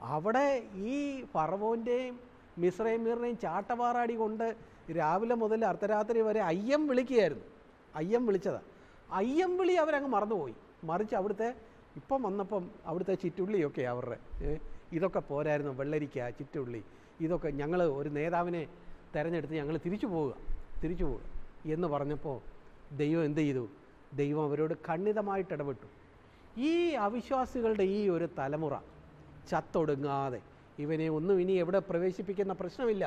അവിടെ ഈ ഫറവോന്റെയും മിശ്രൈമീറിനെയും ചാട്ടപാറാടി കൊണ്ട് രാവിലെ മുതൽ അർദ്ധരാത്രി വരെ അയ്യം വിളിക്കുകയായിരുന്നു. അയ്യം വിളിച്ചതാണ് അയ്യം വിളി അവരങ്ങ് മറന്നുപോയി. മറിച്ച് അവിടുത്തെ ഇപ്പം വന്നപ്പം അവിടുത്തെ ചിറ്റുള്ളിയൊക്കെ അവരുടെ ഇതൊക്കെ പോരായിരുന്നു വെള്ളരിക്ക ചിറ്റുള്ളി ഇതൊക്കെ ഞങ്ങൾ ഒരു നേതാവിനെ തിരഞ്ഞെടുത്ത് ഞങ്ങൾ തിരിച്ചു പോവുക തിരിച്ചു പോവുക എന്ന് പറഞ്ഞപ്പോൾ ദൈവം എന്ത് ചെയ്തു? ദൈവം അവരോട് ഖണ്ഡിതമായിട്ട് ഇടപെട്ടു. ഈ അവിശ്വാസികളുടെ ഈ ഒരു തലമുറ ചത്തൊടുങ്ങാതെ ഇവനെ ഒന്നും ഇനി എവിടെ പ്രവേശിപ്പിക്കുന്ന പ്രശ്നമില്ല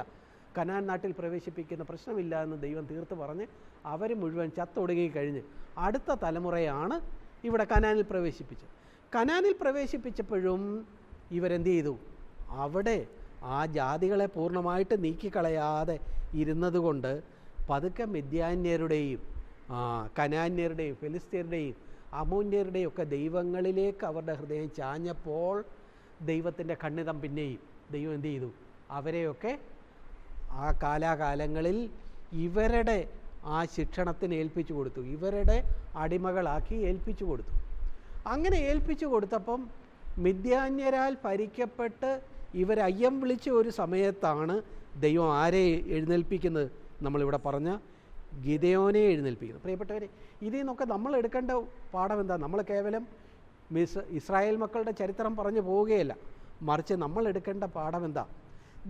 കനാൻ നാട്ടിൽ പ്രവേശിപ്പിക്കുന്ന പ്രശ്നമില്ല എന്ന് ദൈവം തീർത്ത് പറഞ്ഞ് അവർ മുഴുവൻ ചത്തൊടുങ്ങി കഴിഞ്ഞ് അടുത്ത തലമുറയാണ് ഇവിടെ കനാനിൽ പ്രവേശിപ്പിച്ചു. കനാനിൽ പ്രവേശിപ്പിച്ചപ്പോഴും ഇവരെന്ത് ചെയ്തു? അവിടെ ആ ജാതികളെ പൂർണമായിട്ട് നീക്കിക്കളയാതെ ഇരുന്നതുകൊണ്ട് പതുക്കെ മിഥ്യാന്യരുടെയും കനാന്യരുടെയും ഫിലിസ്തീനരുടെയും അമൂന്യരുടെയും ഒക്കെ ദൈവങ്ങളിലേക്ക് അവരുടെ ഹൃദയം ചാഞ്ഞപ്പോൾ ദൈവത്തിന്റെ കണ്ണിതം പിന്നെയും ദൈവം എന്ത് ചെയ്തു? അവരെയൊക്കെ ആ കാലാകാലങ്ങളിൽ ഇവരുടെ ആ ശിക്ഷണത്തിന് ഏൽപ്പിച്ചു കൊടുത്തു. ഇവരുടെ അടിമകളാക്കി ഏൽപ്പിച്ചു കൊടുത്തു. അങ്ങനെ ഏൽപ്പിച്ചു കൊടുത്തപ്പം മിഥ്യാന്യരാൽ ഭരിക്കപ്പെട്ട് ഇവർ അയ്യം വിളിച്ച ഒരു സമയത്താണ് ദൈവം ആരെ എഴുന്നേൽപ്പിക്കുന്നത് നമ്മളിവിടെ പറഞ്ഞ ഗിതയോനെ എഴുന്നേൽപ്പിക്കുന്നത്. പ്രിയപ്പെട്ടവരെ ഇതിൽ നിന്നൊക്കെ നമ്മൾ എടുക്കേണ്ട പാഠം എന്താ? നമ്മൾ കേവലം മിസ് ഇസ്രായേൽ മക്കളുടെ ചരിത്രം പറഞ്ഞു പോവുകയല്ല. മറിച്ച് നമ്മൾ എടുക്കേണ്ട പാഠം എന്താ?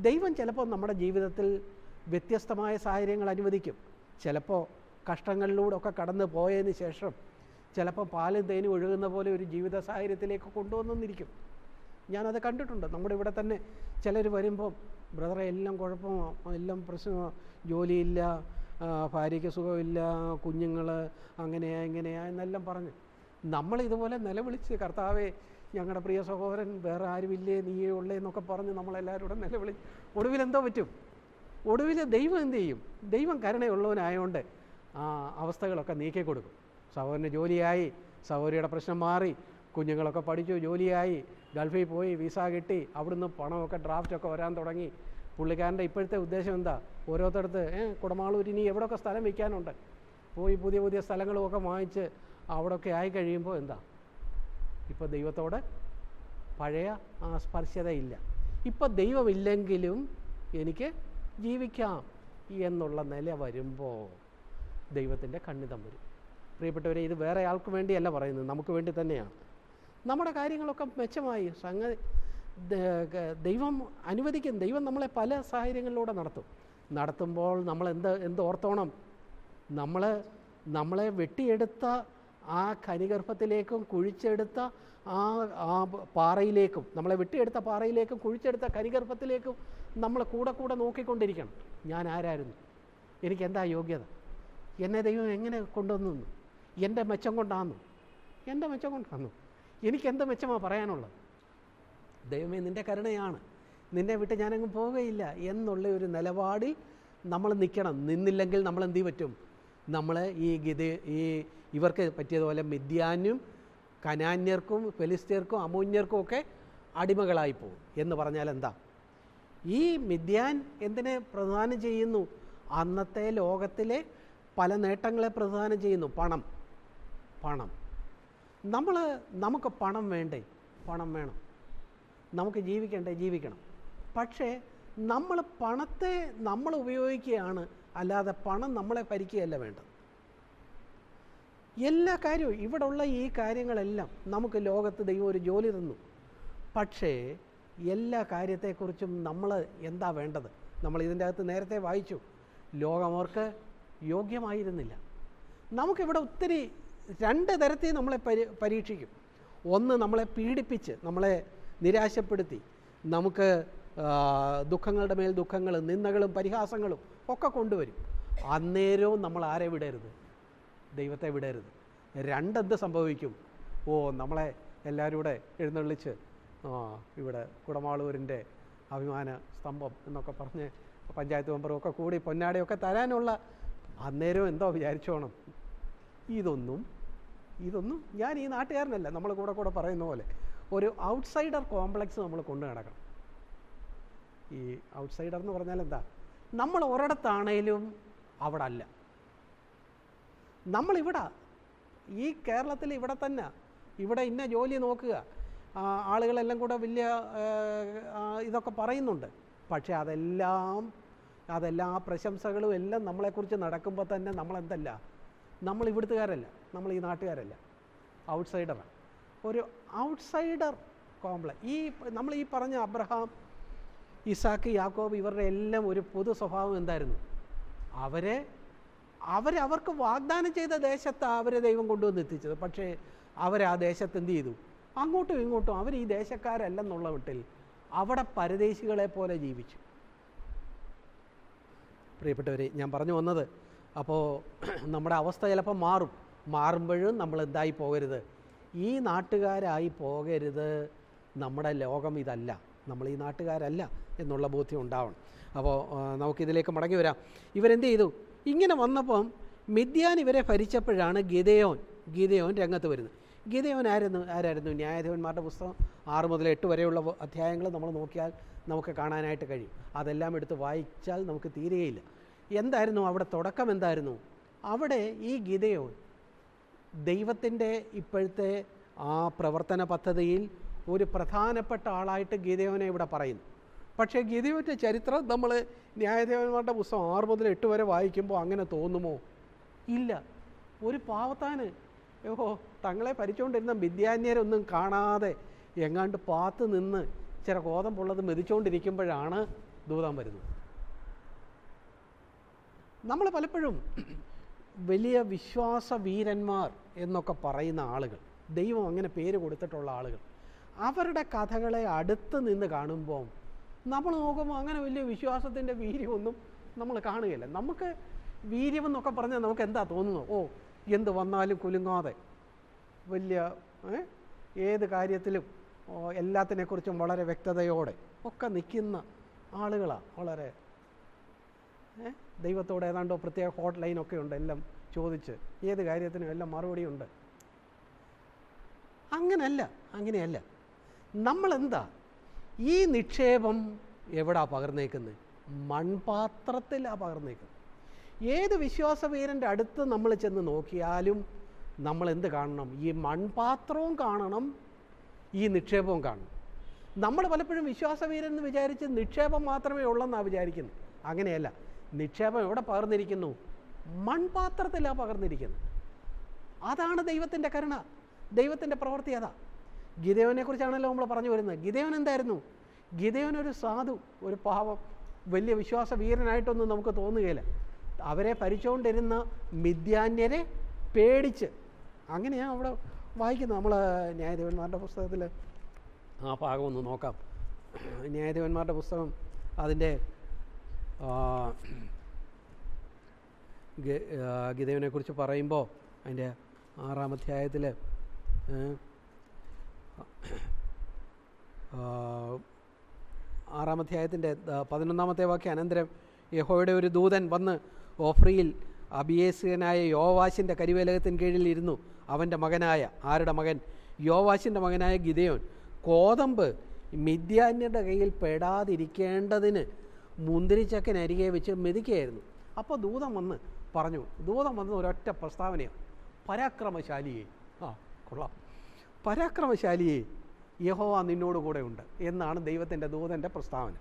ദൈവം ചിലപ്പോൾ നമ്മുടെ ജീവിതത്തിൽ വ്യത്യസ്തമായ സാഹചര്യങ്ങൾ അനുവദിക്കും. ചിലപ്പോൾ കഷ്ടങ്ങളിലൂടെ ഒക്കെ കടന്നു പോയതിന് ശേഷം ചിലപ്പോൾ പാലും തേനും ഒഴുകുന്ന പോലെ ഒരു ജീവിത സാഹചര്യത്തിലേക്ക് കൊണ്ടുവന്നിരിക്കും ഞാനത് കണ്ടിട്ടുണ്ട്. നമ്മുടെ ഇവിടെ തന്നെ ചിലർ വരുമ്പം ബ്രദറെ എല്ലാം കുഴപ്പമോ? എല്ലാം പ്രശ്നമോ? ജോലിയില്ല ഭാര്യയ്ക്ക് സുഖമില്ല കുഞ്ഞുങ്ങൾ അങ്ങനെയാ ഇങ്ങനെയാ എന്നെല്ലാം പറഞ്ഞ്. നമ്മൾ ഇതുപോലെ നിലവിളിച്ച് കർത്താവെ ഞങ്ങളുടെ പ്രിയ സഹോദരൻ വേറെ ആരുമില്ലേ? നീയേ ഉള്ളേ എന്നൊക്കെ പറഞ്ഞ് നമ്മളെല്ലാവരും കൂടെ നിലവിളിച്ച് ഒടുവിൽ എന്തോ പറ്റും? ഒടുവിൽ ദൈവം എന്ത് ചെയ്യും? ദൈവം കരുണയുള്ളവനായതുകൊണ്ട് ആ അവസ്ഥകളൊക്കെ നീക്കി കൊടുക്കും സഹോദരന് ജോലിയായി സഹോദരിയുടെ പ്രശ്നം മാറി കുഞ്ഞുങ്ങളൊക്കെ പഠിച്ചു ജോലിയായി ഗൾഫിൽ പോയി വിസ കിട്ടി അവിടുന്ന് പണമൊക്കെ ഡ്രാഫ്റ്റൊക്കെ വരാൻ തുടങ്ങി. പുള്ളിക്കാരന്റെ ഇപ്പോഴത്തെ ഉദ്ദേശം എന്താ? ഓരോരുത്തടുത്ത് കുടമാളൂർ ഇനി എവിടെയൊക്കെ സ്ഥലം വയ്ക്കാനുണ്ട് പോയി പുതിയ പുതിയ സ്ഥലങ്ങളുമൊക്കെ വാങ്ങിച്ച് അവിടെയൊക്കെ ആയി കഴിയുമ്പോൾ എന്താ? ഇപ്പോൾ ദൈവത്തോട് പഴയ ആ സ്പർശതയില്ല ഇപ്പോൾ ദൈവമില്ലെങ്കിലും എനിക്ക് ജീവിക്കാം എന്നുള്ള നില വരുമ്പോൾ ദൈവത്തിന്റെ കണ്ണിതം വരും പ്രിയപ്പെട്ടവരെ ഇത് വേറെ ആൾക്ക് വേണ്ടിയല്ല പറയുന്നത്. നമുക്ക് വേണ്ടി തന്നെയാണ്. നമ്മുടെ കാര്യങ്ങളൊക്കെ മെച്ചമായി സംഗതി ദൈവം അനുവദിക്കും. ദൈവം നമ്മളെ പല സാഹചര്യങ്ങളിലൂടെ നടത്തും. നടത്തുമ്പോൾ നമ്മൾ എന്ത് എന്ത് ഓർത്തോണം? നമ്മൾ നമ്മളെ വെട്ടിയെടുത്ത ആ ഖനിഗർഭത്തിലേക്കും കുഴിച്ചെടുത്ത ആ ആ പാറയിലേക്കും നമ്മളെ വെട്ടിയെടുത്ത പാറയിലേക്കും കുഴിച്ചെടുത്ത ഖനിഗർഭത്തിലേക്കും നമ്മൾ കൂടെ കൂടെ നോക്കിക്കൊണ്ടിരിക്കണം. ഞാൻ ആരായിരുന്നു? എനിക്ക് എന്താ യോഗ്യത? എന്നെ ദൈവം എങ്ങനെ കൊണ്ടുവന്നു? എന്റെ മെച്ചം കൊണ്ടാന്നു എന്റെ മെച്ചം കൊണ്ടാന്നു എനിക്ക് എന്താ മെച്ചമാണ് പറയാനുള്ളത്? ദൈവമേ നിന്റെ കരുണയാണ്. നിന്നെ വിട്ട് ഞാനങ്ങ് പോവുകയില്ല എന്നുള്ള ഒരു നിലപാടിൽ നമ്മൾ നിൽക്കണം. നിന്നില്ലെങ്കിൽ നമ്മൾ എന്ത് പറ്റും? നമ്മൾ ഈ ഗിത ഈ ഇവർക്ക് പറ്റിയതുപോലെ മിഥ്യാനും കനാന്യർക്കും ഫെലിസ്തീർക്കും അമൂന്യർക്കും ഒക്കെ അടിമകളായി പോകും. എന്ന് പറഞ്ഞാൽ എന്താ ഈ മിഥ്യാൻ എന്തിനെ പ്രധാനം ചെയ്യുന്നു? അന്നത്തെ ലോകത്തിലെ പല നേട്ടങ്ങളെ പ്രധാനം ചെയ്യുന്നു. പണം. പണം. നമ്മൾ നമുക്ക് പണം വേണ്ടേ? പണം വേണം. നമുക്ക് ജീവിക്കണ്ടേ? ജീവിക്കണം. പക്ഷേ നമ്മൾ പണത്തെ നമ്മൾ ഉപയോഗിക്കുകയാണ്. അല്ലാതെ പണം നമ്മളെ ഭരിക്കുകയല്ല വേണ്ടത്. എല്ലാ കാര്യവും ഇവിടെ ഉള്ള ഈ കാര്യങ്ങളെല്ലാം നമുക്ക് ലോകത്ത് ദൈവം ഒരു ജോലി തന്നു. പക്ഷേ എല്ലാ കാര്യത്തെക്കുറിച്ചും നമ്മൾ എന്താ വേണ്ടത്? നമ്മൾ ഇതിന്റെ അകത്ത് നേരത്തെ വായിച്ചു. ലോകം അവർക്ക് യോഗ്യമായിരുന്നില്ല. നമുക്കിവിടെ ഒത്തിരി രണ്ട് തരത്തിൽ നമ്മളെ പരി പരീക്ഷിക്കും. ഒന്ന് നമ്മളെ പീഡിപ്പിച്ച് നമ്മളെ നിരാശപ്പെടുത്തി. നമുക്ക് ദുഃഖങ്ങളുടെ മേൽ ദുഃഖങ്ങളും നിന്ദകളും പരിഹാസങ്ങളും ഒക്കെ കൊണ്ടുവരും. അന്നേരവും നമ്മൾ ആരെ വിടരുത്? ദൈവത്തെ വിടരുത്. രണ്ടെന്ത് സംഭവിക്കും? ഓ നമ്മളെ എല്ലാവരും കൂടെ എഴുന്നള്ളിച്ച് ഇവിടെ കുടമാളൂരിന്റെ അഭിമാന സ്തംഭം എന്നൊക്കെ പറഞ്ഞ് പഞ്ചായത്ത് മെമ്പറും ഒക്കെ കൂടി പൊന്നാടയൊക്കെ തരാനുള്ള അന്നേരം എന്തോ വിചാരിച്ചോണം. ഇതൊന്നും ഇതൊന്നും ഞാൻ ഈ നാട്ടുകാരനല്ല നമ്മൾ കൂടെ കൂടെ പറയുന്ന പോലെ ഒരു ഔട്ട്സൈഡർ കോംപ്ലക്സ് നമ്മൾ കൊണ്ടു നടക്കണം. ഈ ഔട്ട്സൈഡർ എന്ന് പറഞ്ഞാൽ എന്താ? നമ്മൾ ഒരിടത്താണേലും അവിടെ അല്ല നമ്മളിവിടെ ഈ കേരളത്തിൽ ഇവിടെ തന്നെ ഇവിടെ ഇന്ന ജോലി നോക്കുക ആളുകളെല്ലാം കൂടെ വലിയ ഇതൊക്കെ പറയുന്നുണ്ട്. പക്ഷേ അതെല്ലാം അതെല്ലാം ആ പ്രശംസകളും എല്ലാം നമ്മളെക്കുറിച്ച് നടക്കുമ്പോൾ തന്നെ നമ്മളെന്തല്ല നമ്മൾ ഇവിടുത്തുകാരല്ല നമ്മൾ ഈ നാട്ടുകാരല്ല. ഔട്ട്സൈഡറാണ് ഒരു ഔട്ട്സൈഡർ കോംപ്ലക്സ് ഈ നമ്മൾ ഈ പറഞ്ഞ അബ്രഹാം ഇസാക്ക് യാക്കോബ് ഇവരുടെ എല്ലാം ഒരു പൊതു സ്വഭാവം എന്തായിരുന്നു? അവരെ അവരവർക്ക് വാഗ്ദാനം ചെയ്ത ദേശത്താണ് അവരെ ദൈവം കൊണ്ടുവന്ന് എത്തിച്ചത്. പക്ഷേ അവരെ ദേശത്ത് എന്ത് ചെയ്തു? അങ്ങോട്ടും ഇങ്ങോട്ടും അവർ ഈ ദേശക്കാരല്ലെന്നുള്ള വിട്ടിൽ അവിടെ പരദേശികളെ പോലെ ജീവിച്ചു. പ്രിയപ്പെട്ടവർ ഞാൻ പറഞ്ഞു വന്നത് അപ്പോൾ നമ്മുടെ അവസ്ഥ ചിലപ്പോൾ മാറും. മാറുമ്പോഴും നമ്മൾ എന്തായി പോകരുത്. ഈ നാട്ടുകാരായി പോകരുത്. നമ്മുടെ ലോകം ഇതല്ല. നമ്മൾ ഈ നാട്ടുകാരല്ല എന്നുള്ള ബോധ്യം ഉണ്ടാവണം. അപ്പോൾ നമുക്കിതിലേക്ക് മടങ്ങി വരാം. ഇവരെന്ത് ചെയ്തു? ഇങ്ങനെ വന്നപ്പം മിഥ്യാൻ ഇവരെ ഭരിച്ചപ്പോഴാണ് ഗിതയോൻ ഗിതയോൻ രംഗത്ത് വരുന്നത്. ഗിതയോൻ ആയിരുന്നു ആരായിരുന്നു? ന്യായാധിപന്മാരുടെ പുസ്തകം ആറ് മുതൽ എട്ട് വരെയുള്ള അധ്യായങ്ങൾ നമ്മൾ നോക്കിയാൽ നമുക്ക് കാണാനായിട്ട് കഴിയും. അതെല്ലാം എടുത്ത് വായിച്ചാൽ നമുക്ക് തീരുകയില്ല എന്തായിരുന്നു അവിടെ തുടക്കം എന്തായിരുന്നു? അവിടെ ഈ ഗീതയോൻ ദൈവത്തിന്റെ ഇപ്പോഴത്തെ ആ പ്രവർത്തന പദ്ധതിയിൽ ഒരു പ്രധാനപ്പെട്ട ആളായിട്ട് ഗീതയോനെ ഇവിടെ പറയുന്നു. പക്ഷേ ഗീതയോന്റെ ചരിത്രം നമ്മൾ ന്യായദേവന്മാരുടെ പുസ്തകം ആറ് മുതൽ എട്ട് വരെ വായിക്കുമ്പോൾ അങ്ങനെ തോന്നുമോ? ഇല്ല. ഒരു പാവത്താന് ഓഹോ തങ്ങളെ ഭരിച്ചുകൊണ്ടിരുന്ന വിദ്യാന്യരൊന്നും കാണാതെ എങ്ങാണ്ട് പാത്ത് നിന്ന് ചില ഗോതമ്പുള്ളത് മെതിച്ചുകൊണ്ടിരിക്കുമ്പോഴാണ് ദൂതം വരുന്നത്. നമ്മൾ പലപ്പോഴും വലിയ വിശ്വാസ വീരന്മാർ എന്നൊക്കെ പറയുന്ന ആളുകൾ ദൈവം അങ്ങനെ പേര് കൊടുത്തിട്ടുള്ള ആളുകൾ അവരുടെ കഥകളെ അടുത്ത് നിന്ന് കാണുമ്പോൾ നമ്മൾ നോക്കുമ്പോൾ അങ്ങനെ വലിയ വിശ്വാസത്തിന്റെ വീര്യമൊന്നും നമ്മൾ കാണുകയില്ല. നമുക്ക് വീര്യമെന്നൊക്കെ പറഞ്ഞാൽ നമുക്ക് എന്താ തോന്നുന്നത്? ഓ എന്ത് വന്നാലും കുലുങ്ങാതെ. വലിയ ഏത് കാര്യത്തിലും എല്ലാത്തിനെക്കുറിച്ചും വളരെ വ്യക്തതയോടെ ഒക്കെ നിൽക്കുന്ന ആളുകളാണ് വളരെ. ദൈവത്തോട് ഏതാണ്ടോ പ്രത്യേക ഹോട്ട് ലൈനൊക്കെ ഉണ്ട് എല്ലാം ചോദിച്ച്. ഏത് കാര്യത്തിനും എല്ലാം മറുപടിയുണ്ട്. അങ്ങനല്ല അങ്ങനെയല്ല. നമ്മളെന്താ ഈ നിക്ഷേപം എവിടാ പകർന്നേക്കുന്നത് മൺപാത്രത്തിലാണ് പകർന്നേക്കുന്നത് ഏത് വിശ്വാസവീരന്റെ അടുത്ത് നമ്മൾ ചെന്ന് നോക്കിയാലും നമ്മൾ എന്ത് കാണണം? ഈ മൺപാത്രവും കാണണം ഈ നിക്ഷേപവും കാണണം. നമ്മൾ പലപ്പോഴും വിശ്വാസവീരൻ എന്ന് വിചാരിച്ച് നിക്ഷേപം മാത്രമേ ഉള്ളെന്നാണ് വിചാരിക്കുന്നത് അങ്ങനെയല്ല. നിക്ഷേപം എവിടെ പകർന്നിരിക്കുന്നു? മൺപാത്രത്തിലാണ് പകർന്നിരിക്കുന്നത്. അതാണ് ദൈവത്തിന്റെ കരുണ. ദൈവത്തിന്റെ പ്രവൃത്തി അതാ. ഗിദേവനെ കുറിച്ചാണല്ലോ നമ്മൾ പറഞ്ഞു വരുന്നത്. ഗിതേവൻ എന്തായിരുന്നു? ഗിദേവൻ ഒരു സാധു ഒരു പാവം വലിയ വിശ്വാസ വീരനായിട്ടൊന്നും നമുക്ക് തോന്നുകയില്ല. അവരെ ഭരിച്ചുകൊണ്ടിരുന്ന മിഥ്യാന്യരെ പേടിച്ച്. അങ്ങനെയാണ് അവിടെ വായിക്കുന്നത്. നമ്മൾ ന്യായദേവന്മാരുടെ പുസ്തകത്തിൽ ആ ഭാഗം ഒന്ന് നോക്കാം. ന്യായദേവന്മാരുടെ പുസ്തകം അതിന്റെ ഗീതവിനെക്കുറിച്ച് പറയുമ്പോൾ അതിന്റെ ആറാം അധ്യായത്തിൽ ആറാം അധ്യായത്തിന്റെ പതിനൊന്നാമത്തെ വാക്യം അനന്തരം യഹോയുടെ ഒരു ദൂതൻ വന്ന് ഓഫ്രിയിൽ അബിയേസുകനായ യോവാശിന്റെ കരിവേലകത്തിന് കീഴിൽ ഇരുന്നു അവന്റെ മകനായ ആരുടെ മകൻ? യോവാശിന്റെ മകനായ ഗിതയോൻ കോതമ്പ് മിഥ്യാന്യരുടെ കയ്യിൽ പെടാതിരിക്കേണ്ടതിന് മുന്തിരിച്ചക്കനരികെ വെച്ച് മെതിക്കുകയായിരുന്നു. അപ്പോൾ ദൂതം വന്ന് പറഞ്ഞു ദൂതം വന്ന് ഒരൊറ്റ പ്രസ്താവനയാണ് പരാക്രമശാലിയെ. ആ കൊള്ളാം. പരാക്രമശാലിയെ യഹോവ നിന്നോട് കൂടെ ഉണ്ട് എന്നാണ് ദൈവത്തിന്റെ ദൂതന്റെ പ്രസ്താവന.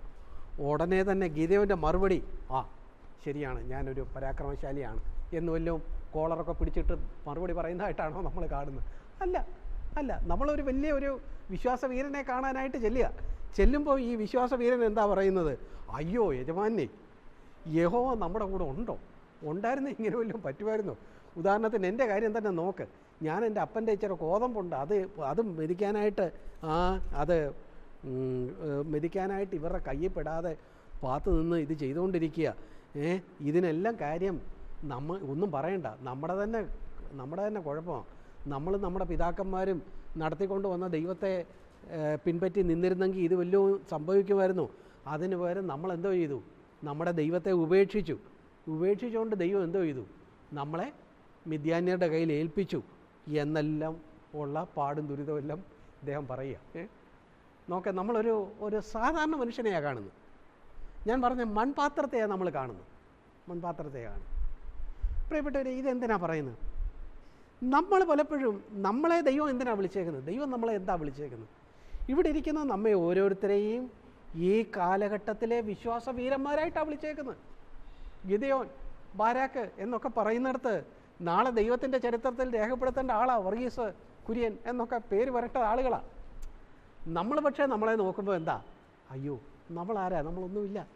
ഉടനെ തന്നെ ഗീതവിന്റെ മറുപടി ആ ശരിയാണ് ഞാനൊരു പരാക്രമശാലിയാണ് എന്ന് വല്ലതും കോളറൊക്കെ പിടിച്ചിട്ട് മറുപടി പറയുന്നതായിട്ടാണോ നമ്മൾ കാണുന്നത്? അല്ല അല്ല നമ്മളൊരു വലിയ ഒരു വിശ്വാസവീരനെ കാണാനായിട്ട് ചെല്ലുക. ചെല്ലുമ്പോൾ ഈ വിശ്വാസവീരൻ എന്താ പറയുന്നത്? അയ്യോ യജമാനെ യഹോ നമ്മുടെ കൂടെ ഉണ്ടോ? ഉണ്ടായിരുന്നു ഇങ്ങനെ വല്ലതും പറ്റുമായിരുന്നു? ഉദാഹരണത്തിന് എന്റെ കാര്യം തന്നെ നോക്ക്. ഞാൻ എന്റെ അപ്പന്റെ ഇച്ചിരി കോതമ്പുണ്ട്. അത് അത് മെതിക്കാനായിട്ട് ആ അത് മെതിക്കാനായിട്ട് ഇവരുടെ കയ്യിൽ പെടാതെ പാത്തു നിന്ന് ഇത് ചെയ്തുകൊണ്ടിരിക്കുക. ഏ ഇതിനെല്ലാം കാര്യം നമ്മൾ ഒന്നും പറയണ്ട. നമ്മുടെ തന്നെ നമ്മുടെ തന്നെ കുഴപ്പമാണ് നമ്മൾ നമ്മുടെ പിതാക്കന്മാരും നടത്തിക്കൊണ്ട് വന്ന ദൈവത്തെ പിൻപറ്റി നിന്നിരുന്നെങ്കിൽ ഇത് വല്ലതും സംഭവിക്കുമായിരുന്നു. അതിന് പകരം നമ്മൾ എന്തോ ചെയ്തു? നമ്മുടെ ദൈവത്തെ ഉപേക്ഷിച്ചു. ഉപേക്ഷിച്ചുകൊണ്ട് ദൈവം എന്തോ ചെയ്തു? നമ്മളെ മിഥ്യാന്യരുടെ കയ്യിൽ ഏൽപ്പിച്ചു. എന്നെല്ലാം ഉള്ള പാടും ദുരിതവും അദ്ദേഹം ഇദ്ദേഹം പറയുക. നോക്കെ നമ്മളൊരു ഒരു സാധാരണ മനുഷ്യനെയാണ് കാണുന്നത്. ഞാൻ പറഞ്ഞ മൺപാത്രത്തെയാണ് നമ്മൾ കാണുന്നത്. മൺപാത്രത്തെയാണ്. പ്രിയപ്പെട്ടവരെ ഇതെന്തിനാ പറയുന്നത്? നമ്മൾ പലപ്പോഴും നമ്മളെ ദൈവം എന്തിനാണ് വിളിച്ചേക്കുന്നത്? ദൈവം നമ്മളെ എന്താ വിളിച്ചേക്കുന്നത്? ഇവിടെ ഇരിക്കുന്ന നമ്മെ ഓരോരുത്തരെയും ഈ കാലഘട്ടത്തിലെ വിശ്വാസ വീരന്മാരായിട്ടാണ് വിളിച്ചേക്കുന്നത്. ഗിതയോൻ ബാരാക്ക് എന്നൊക്കെ പറയുന്നിടത്ത് നാളെ ദൈവത്തിന്റെ ചരിത്രത്തിൽ രേഖപ്പെടുത്തേണ്ട ആളാ വർഗീസ് കുര്യൻ എന്നൊക്കെ പേര് വരട്ട ആളുകളാണ് നമ്മൾ പക്ഷേ നമ്മളെ നോക്കുമ്പോൾ എന്താ? അയ്യോ നമ്മളാരാ? നമ്മളൊന്നുമില്ല.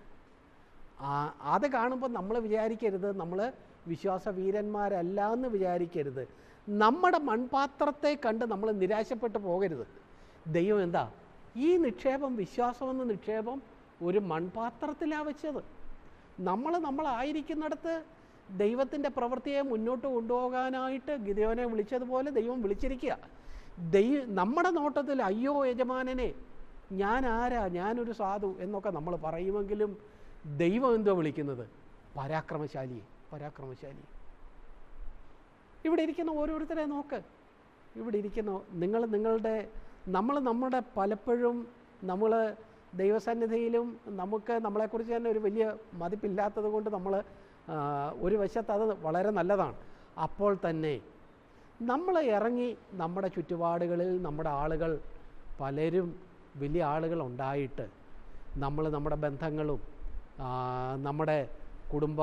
അത് കാണുമ്പോൾ നമ്മൾ വിചാരിക്കരുത്. നമ്മൾ വിശ്വാസ വീരന്മാരല്ല എന്ന് വിചാരിക്കരുത്. നമ്മുടെ മൺപാത്രത്തെ കണ്ട് നമ്മൾ നിരാശപ്പെട്ടു പോകരുത്. ദൈവം എന്താ? ഈ നിക്ഷേപം വിശ്വാസമെന്ന നിക്ഷേപം ഒരു മൺപാത്രത്തിലാണ് വെച്ചത്. നമ്മൾ നമ്മളായിരിക്കുന്നിടത്ത് ദൈവത്തിന്റെ പ്രവൃത്തിയെ മുന്നോട്ട് കൊണ്ടുപോകാനായിട്ട് ഗിതയോനെ വിളിച്ചതുപോലെ ദൈവം വിളിച്ചിരിക്കുക. ദൈവ നമ്മുടെ നോട്ടത്തിൽ അയ്യോ യജമാനനെ ഞാൻ ആരാ? ഞാനൊരു സാധു എന്നൊക്കെ നമ്മൾ പറയുമെങ്കിലും ദൈവം എന്തോ വിളിക്കുന്നത്? പരാക്രമശാലി പരാക്രമശാലി. ഇവിടെ ഇരിക്കുന്ന ഓരോരുത്തരെ നോക്ക്. ഇവിടെ ഇരിക്കുന്ന നിങ്ങൾ നിങ്ങളുടെ നമ്മൾ നമ്മുടെ പലപ്പോഴും നമ്മൾ ദൈവസന്നിധിയിലും നമുക്ക് നമ്മളെക്കുറിച്ച് തന്നെ ഒരു വലിയ മതിപ്പില്ലാത്തത് കൊണ്ട് നമ്മൾ ഒരു വശത്ത് അത് വളരെ നല്ലതാണ്. അപ്പോൾ തന്നെ നമ്മൾ ഇറങ്ങി നമ്മുടെ ചുറ്റുപാടുകളിൽ നമ്മുടെ ആളുകൾ പലരും വലിയ ആളുകൾ ഉണ്ടായിട്ട് നമ്മൾ നമ്മുടെ ബന്ധങ്ങളും നമ്മുടെ കുടുംബ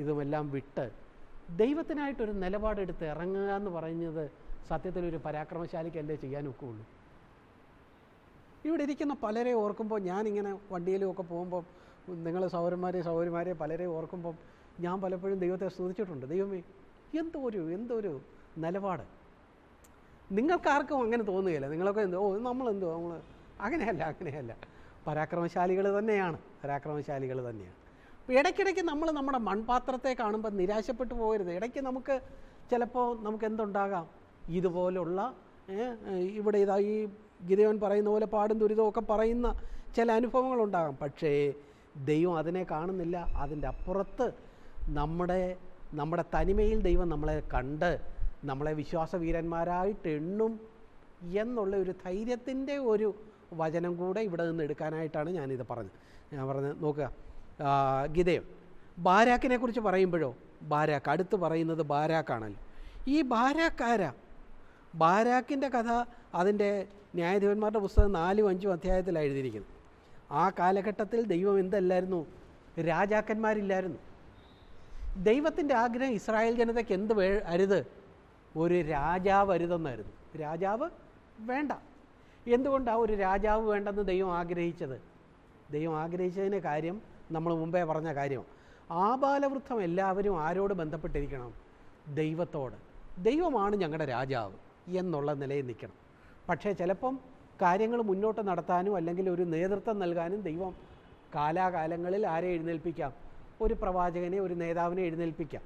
ഇതുമെല്ലാം വിട്ട് ദൈവത്തിനായിട്ടൊരു നിലപാടെടുത്ത് ഇറങ്ങുക എന്ന് പറയുന്നത് സത്യത്തിൽ ഒരു പരാക്രമശാലിക്കല്ലേ ചെയ്യാൻ ഉള്ളൂ ഇവിടെ ഇരിക്കുന്ന പലരെ ഓർക്കുമ്പോൾ ഞാനിങ്ങനെ വണ്ടിയിലും ഒക്കെ പോകുമ്പോൾ നിങ്ങൾ സൗരന്മാരെ സൗരന്മാരെ പലരെ ഓർക്കുമ്പോൾ ഞാൻ പലപ്പോഴും ദൈവത്തെ സ്തുതിച്ചിട്ടുണ്ട്. ദൈവമേ എന്തോ ഒരു എന്തോ ഒരു നിലപാട്? നിങ്ങൾക്കാർക്കും അങ്ങനെ തോന്നുകയില്ല. നിങ്ങളൊക്കെ എന്തോ നമ്മളെന്തോ നമ്മൾ അങ്ങനെയല്ല അങ്ങനെയല്ല. പരാക്രമശാലികൾ തന്നെയാണ് പരാക്രമശാലികൾ തന്നെയാണ്. അപ്പോൾ ഇടയ്ക്കിടയ്ക്ക് നമ്മൾ നമ്മുടെ മൺപാത്രത്തെ കാണുമ്പോൾ നിരാശപ്പെട്ടു പോകരുത്. ഇടയ്ക്ക് നമുക്ക് ചിലപ്പോൾ നമുക്ക് എന്തുണ്ടാകാം? ഇതുപോലുള്ള ഇവിടെ ഇതാ ഈ ഗിതയോൻ പറയുന്ന പോലെ പാടും ദുരിതവും ഒക്കെ പറയുന്ന ചില അനുഭവങ്ങളുണ്ടാകാം പക്ഷേ ദൈവം അതിനെ കാണുന്നില്ല. അതിന്റെ അപ്പുറത്ത് നമ്മുടെ നമ്മുടെ തനിമയിൽ ദൈവം നമ്മളെ കണ്ട് നമ്മളെ വിശ്വാസവീരന്മാരായിട്ട് എണ്ണും എന്നുള്ള ഒരു ധൈര്യത്തിന്റെ ഒരു വചനം കൂടെ ഇവിടെ നിന്ന് എടുക്കാനായിട്ടാണ് ഞാനിത് പറഞ്ഞത്. ഞാൻ പറഞ്ഞത് നോക്കുക. ഗീതയം ബാരാക്കിനെ കുറിച്ച് പറയുമ്പോഴോ? ബാരാക്ക് അടുത്ത് പറയുന്നത് ബാരാക്കാണല്ലോ. ഈ ബാരാക്കാരാ ബാരാക്കിന്റെ കഥ അതിന്റെ ന്യായാധിപന്മാരുടെ പുസ്തകം നാലും അഞ്ചും അധ്യായത്തിലാണ് എഴുതിയിരിക്കുന്നത് ആ കാലഘട്ടത്തിൽ ദൈവം എന്തല്ലായിരുന്നു? രാജാക്കന്മാരില്ലായിരുന്നു. ദൈവത്തിന്റെ ആഗ്രഹം ഇസ്രായേൽ ജനതയ്ക്ക് എന്ത് വേ അരുത്? ഒരു രാജാവ് അരുതെന്നായിരുന്നു. രാജാവ് വേണ്ട. എന്തുകൊണ്ടാണ് ഒരു രാജാവ് വേണ്ടെന്ന് ദൈവം ആഗ്രഹിച്ചത്? ദൈവം ആഗ്രഹിച്ചതിന് കാര്യം നമ്മൾ മുമ്പേ പറഞ്ഞ കാര്യം. ആബാലവൃദ്ധം എല്ലാവരും ആരോട് ബന്ധപ്പെട്ടിരിക്കണം? ദൈവത്തോട്. ദൈവമാണ് ഞങ്ങളുടെ രാജാവ് എന്നുള്ള നിലയിൽ നിൽക്കണം. പക്ഷേ ചിലപ്പം കാര്യങ്ങൾ മുന്നോട്ട് നടത്താനും അല്ലെങ്കിൽ ഒരു നേതൃത്വം നൽകാനും ദൈവം കാലാകാലങ്ങളിൽ ആരെ എഴുന്നേൽപ്പിക്കാം? ഒരു പ്രവാചകനെ ഒരു നേതാവിനെ എഴുന്നേൽപ്പിക്കാം.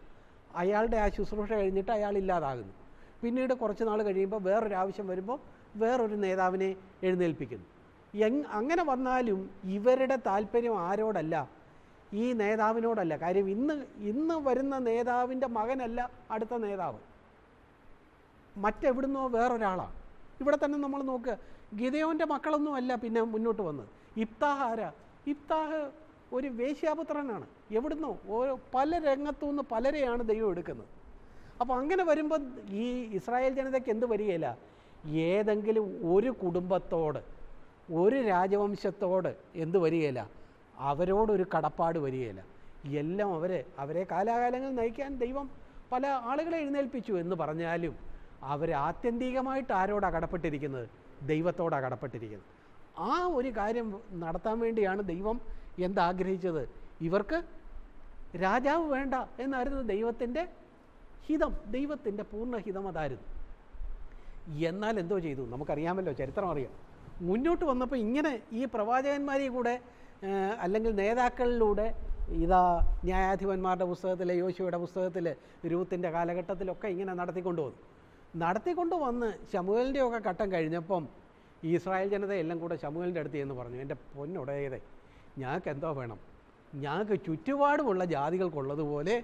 അയാളുടെ ആ ശുശ്രൂഷ കഴിഞ്ഞിട്ട് അയാൾ ഇല്ലാതാകുന്നു. പിന്നീട് കുറച്ച് നാൾ കഴിയുമ്പോൾ വേറൊരു ആവശ്യം വരുമ്പോൾ വേറൊരു നേതാവിനെ എഴുന്നേൽപ്പിക്കുന്നു. എങ് അങ്ങനെ വന്നാലും ഇവരുടെ താല്പര്യം ആരോടല്ല? ഈ നേതാവിനോടല്ല. കാര്യം ഇന്ന് ഇന്ന് വരുന്ന നേതാവിന്റെ മകനല്ല അടുത്ത നേതാവ്. മറ്റെവിടുന്നോ വേറൊരാളാണ്. ഇവിടെ തന്നെ നമ്മൾ നോക്കുക ഗിതയോന്റെ മക്കളൊന്നും അല്ല പിന്നെ മുന്നോട്ട് വന്നത്. ഇബ്താഹ് ആരാ? ഇബ്താഹ് ഒരു വേശ്യാപുത്രനാണ്. എവിടുന്നോ ഓരോ പല രംഗത്തു നിന്ന് പലരെയാണ് ദൈവം എടുക്കുന്നത്. അപ്പോൾ അങ്ങനെ വരുമ്പോൾ ഈ ഇസ്രായേൽ ജനതയ്ക്ക് എന്ത് വരികയില്ല? ഏതെങ്കിലും ഒരു കുടുംബത്തോട് ഒരു രാജവംശത്തോട് എന്ത് വരികയില്ല? അവരോടൊരു കടപ്പാട് വരികയില്ല. എല്ലാം അവർ അവരെ കാലാകാലങ്ങൾ നയിക്കാൻ ദൈവം പല ആളുകളെ എഴുന്നേൽപ്പിച്ചു എന്ന് പറഞ്ഞാലും അവർ ആത്യന്തികമായിട്ട് ആരോടാണ് കടപ്പെട്ടിരിക്കുന്നത്? ദൈവത്തോടാണ് കടപ്പെട്ടിരിക്കുന്നത്. ആ ഒരു കാര്യം നടത്താൻ വേണ്ടിയാണ് ദൈവം എന്താഗ്രഹിച്ചത്. ഇവർക്ക് രാജാവ് വേണ്ട എന്നായിരുന്നു ദൈവത്തിന്റെ ഹിതം. ദൈവത്തിന്റെ പൂർണഹിതം അതായിരുന്നു. എന്നാൽ എന്തോ ചെയ്തു? നമുക്കറിയാമല്ലോ ചരിത്രം അറിയാം. മുന്നോട്ട് വന്നപ്പോൾ ഇങ്ങനെ ഈ പ്രവാചകന്മാരെ കൂടെ അല്ലെങ്കിൽ നേതാക്കളിലൂടെ ഇതാ ന്യായാധിപന്മാരുടെ പുസ്തകത്തിൽ യോശുവയുടെ പുസ്തകത്തിൽ രൂത്തിന്റെ കാലഘട്ടത്തിലൊക്കെ ഇങ്ങനെ നടത്തിക്കൊണ്ടു വന്നു നടത്തിക്കൊണ്ട് വന്ന് ശമുവലിന്റെയൊക്കെ ഘട്ടം കഴിഞ്ഞപ്പം ഇസ്രായേൽ ജനത എല്ലാം കൂടെ ശമുവലിന്റെ അടുത്ത് എന്ന് പറഞ്ഞു എന്റെ പൊന്നുടയതെ ഞങ്ങൾക്ക് എന്തോ വേണം? ഞങ്ങൾക്ക് ചുറ്റുപാടുമുള്ള ജാതികൾക്കുള്ളതുപോലെ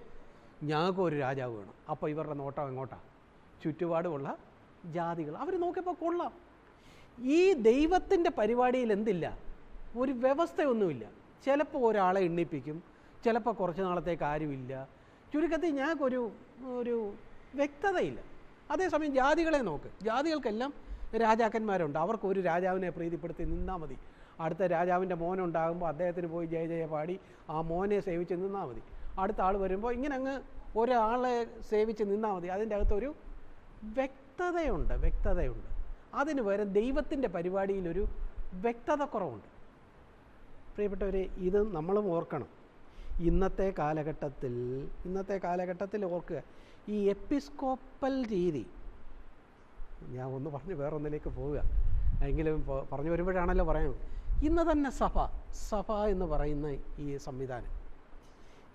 ഞങ്ങൾക്ക് ഒരു രാജാവ് വേണം. അപ്പോൾ ഇവരുടെ നോട്ടം എങ്ങോട്ടാണ് ചുറ്റുപാടുമുള്ള ജാതികൾ. അവർ നോക്കിയപ്പോൾ കൊള്ളാം. ഈ ദൈവത്തിന്റെ പരിപാടിയിൽ എന്തില്ല? ഒരു വ്യവസ്ഥയൊന്നുമില്ല. ചിലപ്പോൾ ഒരാളെ എണ്ണിപ്പിക്കും ചിലപ്പോൾ കുറച്ച് നാളത്തേക്ക് ആരുമില്ല. ചുരുക്കത്തിൽ ഞങ്ങൾക്കൊരു ഒരു വ്യക്തതയില്ല. അതേസമയം ജാതികളെ നോക്ക്. ജാതികൾക്കെല്ലാം രാജാക്കന്മാരുണ്ട്. അവർക്ക് ഒരു രാജാവിനെ പ്രീതിപ്പെടുത്തി നിന്നാൽ മതി. അടുത്ത രാജാവിന്റെ മോനുണ്ടാകുമ്പോൾ അദ്ദേഹത്തിന് പോയി ജയ ജയ പാടി ആ മോനെ സേവിച്ച് നിന്നാൽ മതി. അടുത്ത ആൾ വരുമ്പോൾ ഇങ്ങനെ അങ്ങ് ഒരാളെ സേവിച്ച് നിന്നാൽ മതി. അതിന്റെ അകത്തൊരു വ്യക്തതയുണ്ട് വ്യക്തതയുണ്ട്. അതിന് പകരം ദൈവത്തിന്റെ പരിപാടിയിലൊരു വ്യക്തത കുറവുണ്ട്. പ്രിയപ്പെട്ടവരെ ഇത് നമ്മളും ഓർക്കണം. ഇന്നത്തെ കാലഘട്ടത്തിൽ ഇന്നത്തെ കാലഘട്ടത്തിൽ ഓർക്കുക ഈ എപ്പിസ്കോപ്പൽ രീതി ഞാൻ ഒന്ന് പറഞ്ഞ് വേറൊന്നിലേക്ക് പോവുക. എങ്കിലും പറഞ്ഞു വരുമ്പോഴാണല്ലോ പറയുന്നത്. ഇന്ന് തന്നെ സഭ സഭ എന്ന് പറയുന്ന ഈ സംവിധാനം.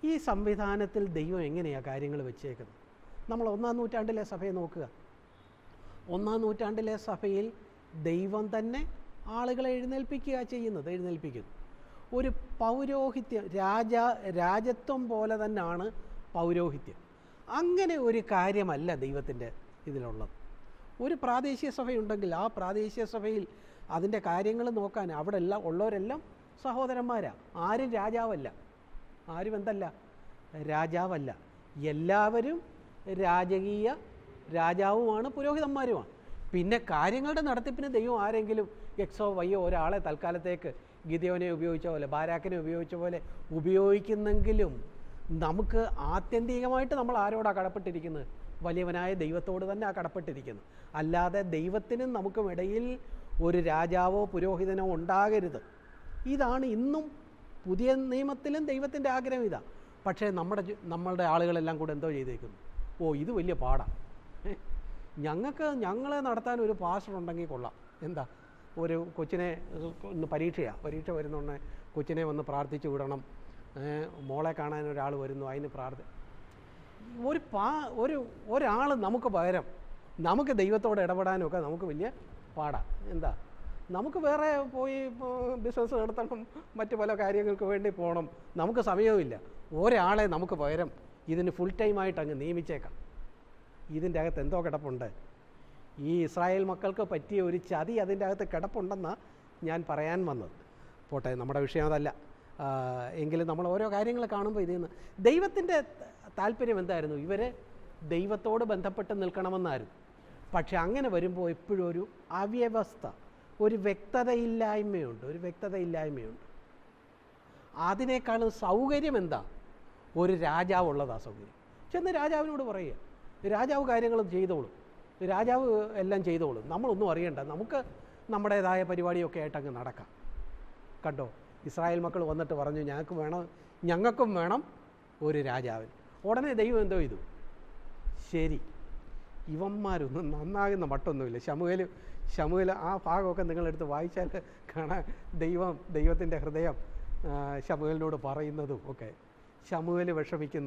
ഈ സംവിധാനത്തിൽ ദൈവം എങ്ങനെയാണ് കാര്യങ്ങൾ വെച്ചേക്കുന്നത്? നമ്മൾ ഒന്നാം നൂറ്റാണ്ടിലെ സഭയെ നോക്കുക. ഒന്നാം നൂറ്റാണ്ടിലെ സഭയിൽ ദൈവം തന്നെ ആളുകളെ എഴുന്നേൽപ്പിക്കുക ചെയ്യുന്നത് എഴുന്നേൽപ്പിക്കുന്നു. ഒരു പൗരോഹിത്യം രാജ രാജത്വം പോലെ തന്നെയാണ് പൗരോഹിത്യം. അങ്ങനെ ഒരു കാര്യമല്ല ദൈവത്തിന്റെ ഇതിലുള്ളത്. ഒരു പ്രാദേശിക സഭയുണ്ടെങ്കിൽ ആ പ്രാദേശിക സഭയിൽ അതിന്റെ കാര്യങ്ങൾ നോക്കാൻ അവിടെ എല്ലാം ഉള്ളവരെല്ലാം സഹോദരന്മാരാണ് ആരും രാജാവല്ല. ആരും എന്തല്ല? രാജാവല്ല. എല്ലാവരും രാജകീയ രാജാവുമാണ് പുരോഹിതന്മാരുമാണ്. പിന്നെ കാര്യങ്ങളുടെ നടത്തിപ്പിന് ദൈവം ആരെങ്കിലും എക്സോ വയ്യോ ഒരാളെ തൽക്കാലത്തേക്ക് ഗിതയോനെ ഉപയോഗിച്ച പോലെ ബാരാക്കിനെ ഉപയോഗിച്ച പോലെ ഉപയോഗിക്കുന്നെങ്കിലും നമുക്ക് ആത്യന്തികമായിട്ട് നമ്മൾ ആരോടാണ് കടപ്പെട്ടിരിക്കുന്നത്? വലിയവനായ ദൈവത്തോട് തന്നെ ആ കടപ്പെട്ടിരിക്കുന്നു. അല്ലാതെ ദൈവത്തിനും നമുക്കും ഇടയിൽ ഒരു രാജാവോ പുരോഹിതനോ ഉണ്ടാകരുത്. ഇതാണ് ഇന്നും പുതിയ നിയമത്തിലും ദൈവത്തിന്റെ ആഗ്രഹം ഇതാണ് പക്ഷേ നമ്മുടെ നമ്മളുടെ ആളുകളെല്ലാം കൂടെ എന്തോ ചെയ്തേക്കുന്നു. ഓ ഇത് വലിയ പാടാണ് ഞങ്ങൾക്ക് ഞങ്ങളെ നടത്താൻ ഒരു പാസ്റ്റർ ഉണ്ടെങ്കിൽ കൊള്ളാം. എന്താ? ഒരു കൊച്ചിനെ ഒന്ന് പരീക്ഷയാണ് പരീക്ഷ വരുന്നുണ്ടെ കൊച്ചിനെ ഒന്ന് പ്രാർത്ഥിച്ചു വിടണം. മോളെ കാണാൻ ഒരാൾ വരുന്നു അതിന് പ്രാർത്ഥി. ഒരു പാ ഒരു ഒരാൾ നമുക്ക് പകരം നമുക്ക് ദൈവത്തോട് ഇടപെടാനൊക്കെ നമുക്ക് വലിയ പാടാ. എന്താ? നമുക്ക് വേറെ പോയി ബിസിനസ് നടത്തണം മറ്റു പല കാര്യങ്ങൾക്ക് വേണ്ടി പോകണം നമുക്ക് സമയവുമില്ല. ഒരാളെ നമുക്ക് പകരം ഇതിന് ഫുൾ ടൈമായിട്ട് അങ്ങ് നിയമിച്ചേക്കാം. ഇതിന്റെ അകത്ത് എന്തോ കിടപ്പുണ്ട്. ഈ ഇസ്രായേൽ മക്കൾക്ക് പറ്റിയ ഒരു ചതി അതിന്റെ അകത്ത് കിടപ്പുണ്ടെന്നാണ് ഞാൻ പറയാൻ വന്നത്. പോട്ടെ നമ്മുടെ വിഷയം അതല്ല. എങ്കിലും നമ്മൾ ഓരോ കാര്യങ്ങൾ കാണുമ്പോൾ ഇതിൽ നിന്ന് ദൈവത്തിന്റെ താല്പര്യം എന്തായിരുന്നു? ഇവർ ദൈവത്തോട് ബന്ധപ്പെട്ട് നിൽക്കണമെന്നായിരുന്നു. പക്ഷെ അങ്ങനെ വരുമ്പോൾ എപ്പോഴും ഒരു അവ്യവസ്ഥ ഒരു വ്യക്തതയില്ലായ്മയുണ്ട് ഒരു വ്യക്തതയില്ലായ്മയുണ്ട്. അതിനേക്കാളും സൗകര്യം എന്താ? ഒരു രാജാവുള്ളതാ സൗകര്യം. ചെന്ന് രാജാവിനോട് പറയുക രാജാവ് കാര്യങ്ങളും ചെയ്തോളും. രാജാവ് എല്ലാം ചെയ്തോളും. നമ്മളൊന്നും അറിയണ്ട. നമുക്ക് നമ്മുടേതായ പരിപാടിയൊക്കെ ആയിട്ട് അങ്ങ് നടക്കാം. കണ്ടോ? ഇസ്രായേൽ മക്കൾ വന്നിട്ട് പറഞ്ഞു ഞങ്ങൾക്ക് വേണം ഞങ്ങൾക്കും വേണം ഒരു രാജാവിൻ ഉടനെ ദൈവം എന്തോ ചെയ്തു? ശരി. ഇവന്മാരൊന്നും നന്നാകുന്ന മട്ടൊന്നുമില്ല. ശമുവേൽ ശമുവേൽ ആ ഭാഗമൊക്കെ നിങ്ങളെടുത്ത് വായിച്ചാൽ കാണാൻ ദൈവം ദൈവത്തിന്റെ ഹൃദയം ശമുവേലിനോട് പറയുന്നതും ഒക്കെ. ശമുവേൽ വിഷമിക്കുന്നു.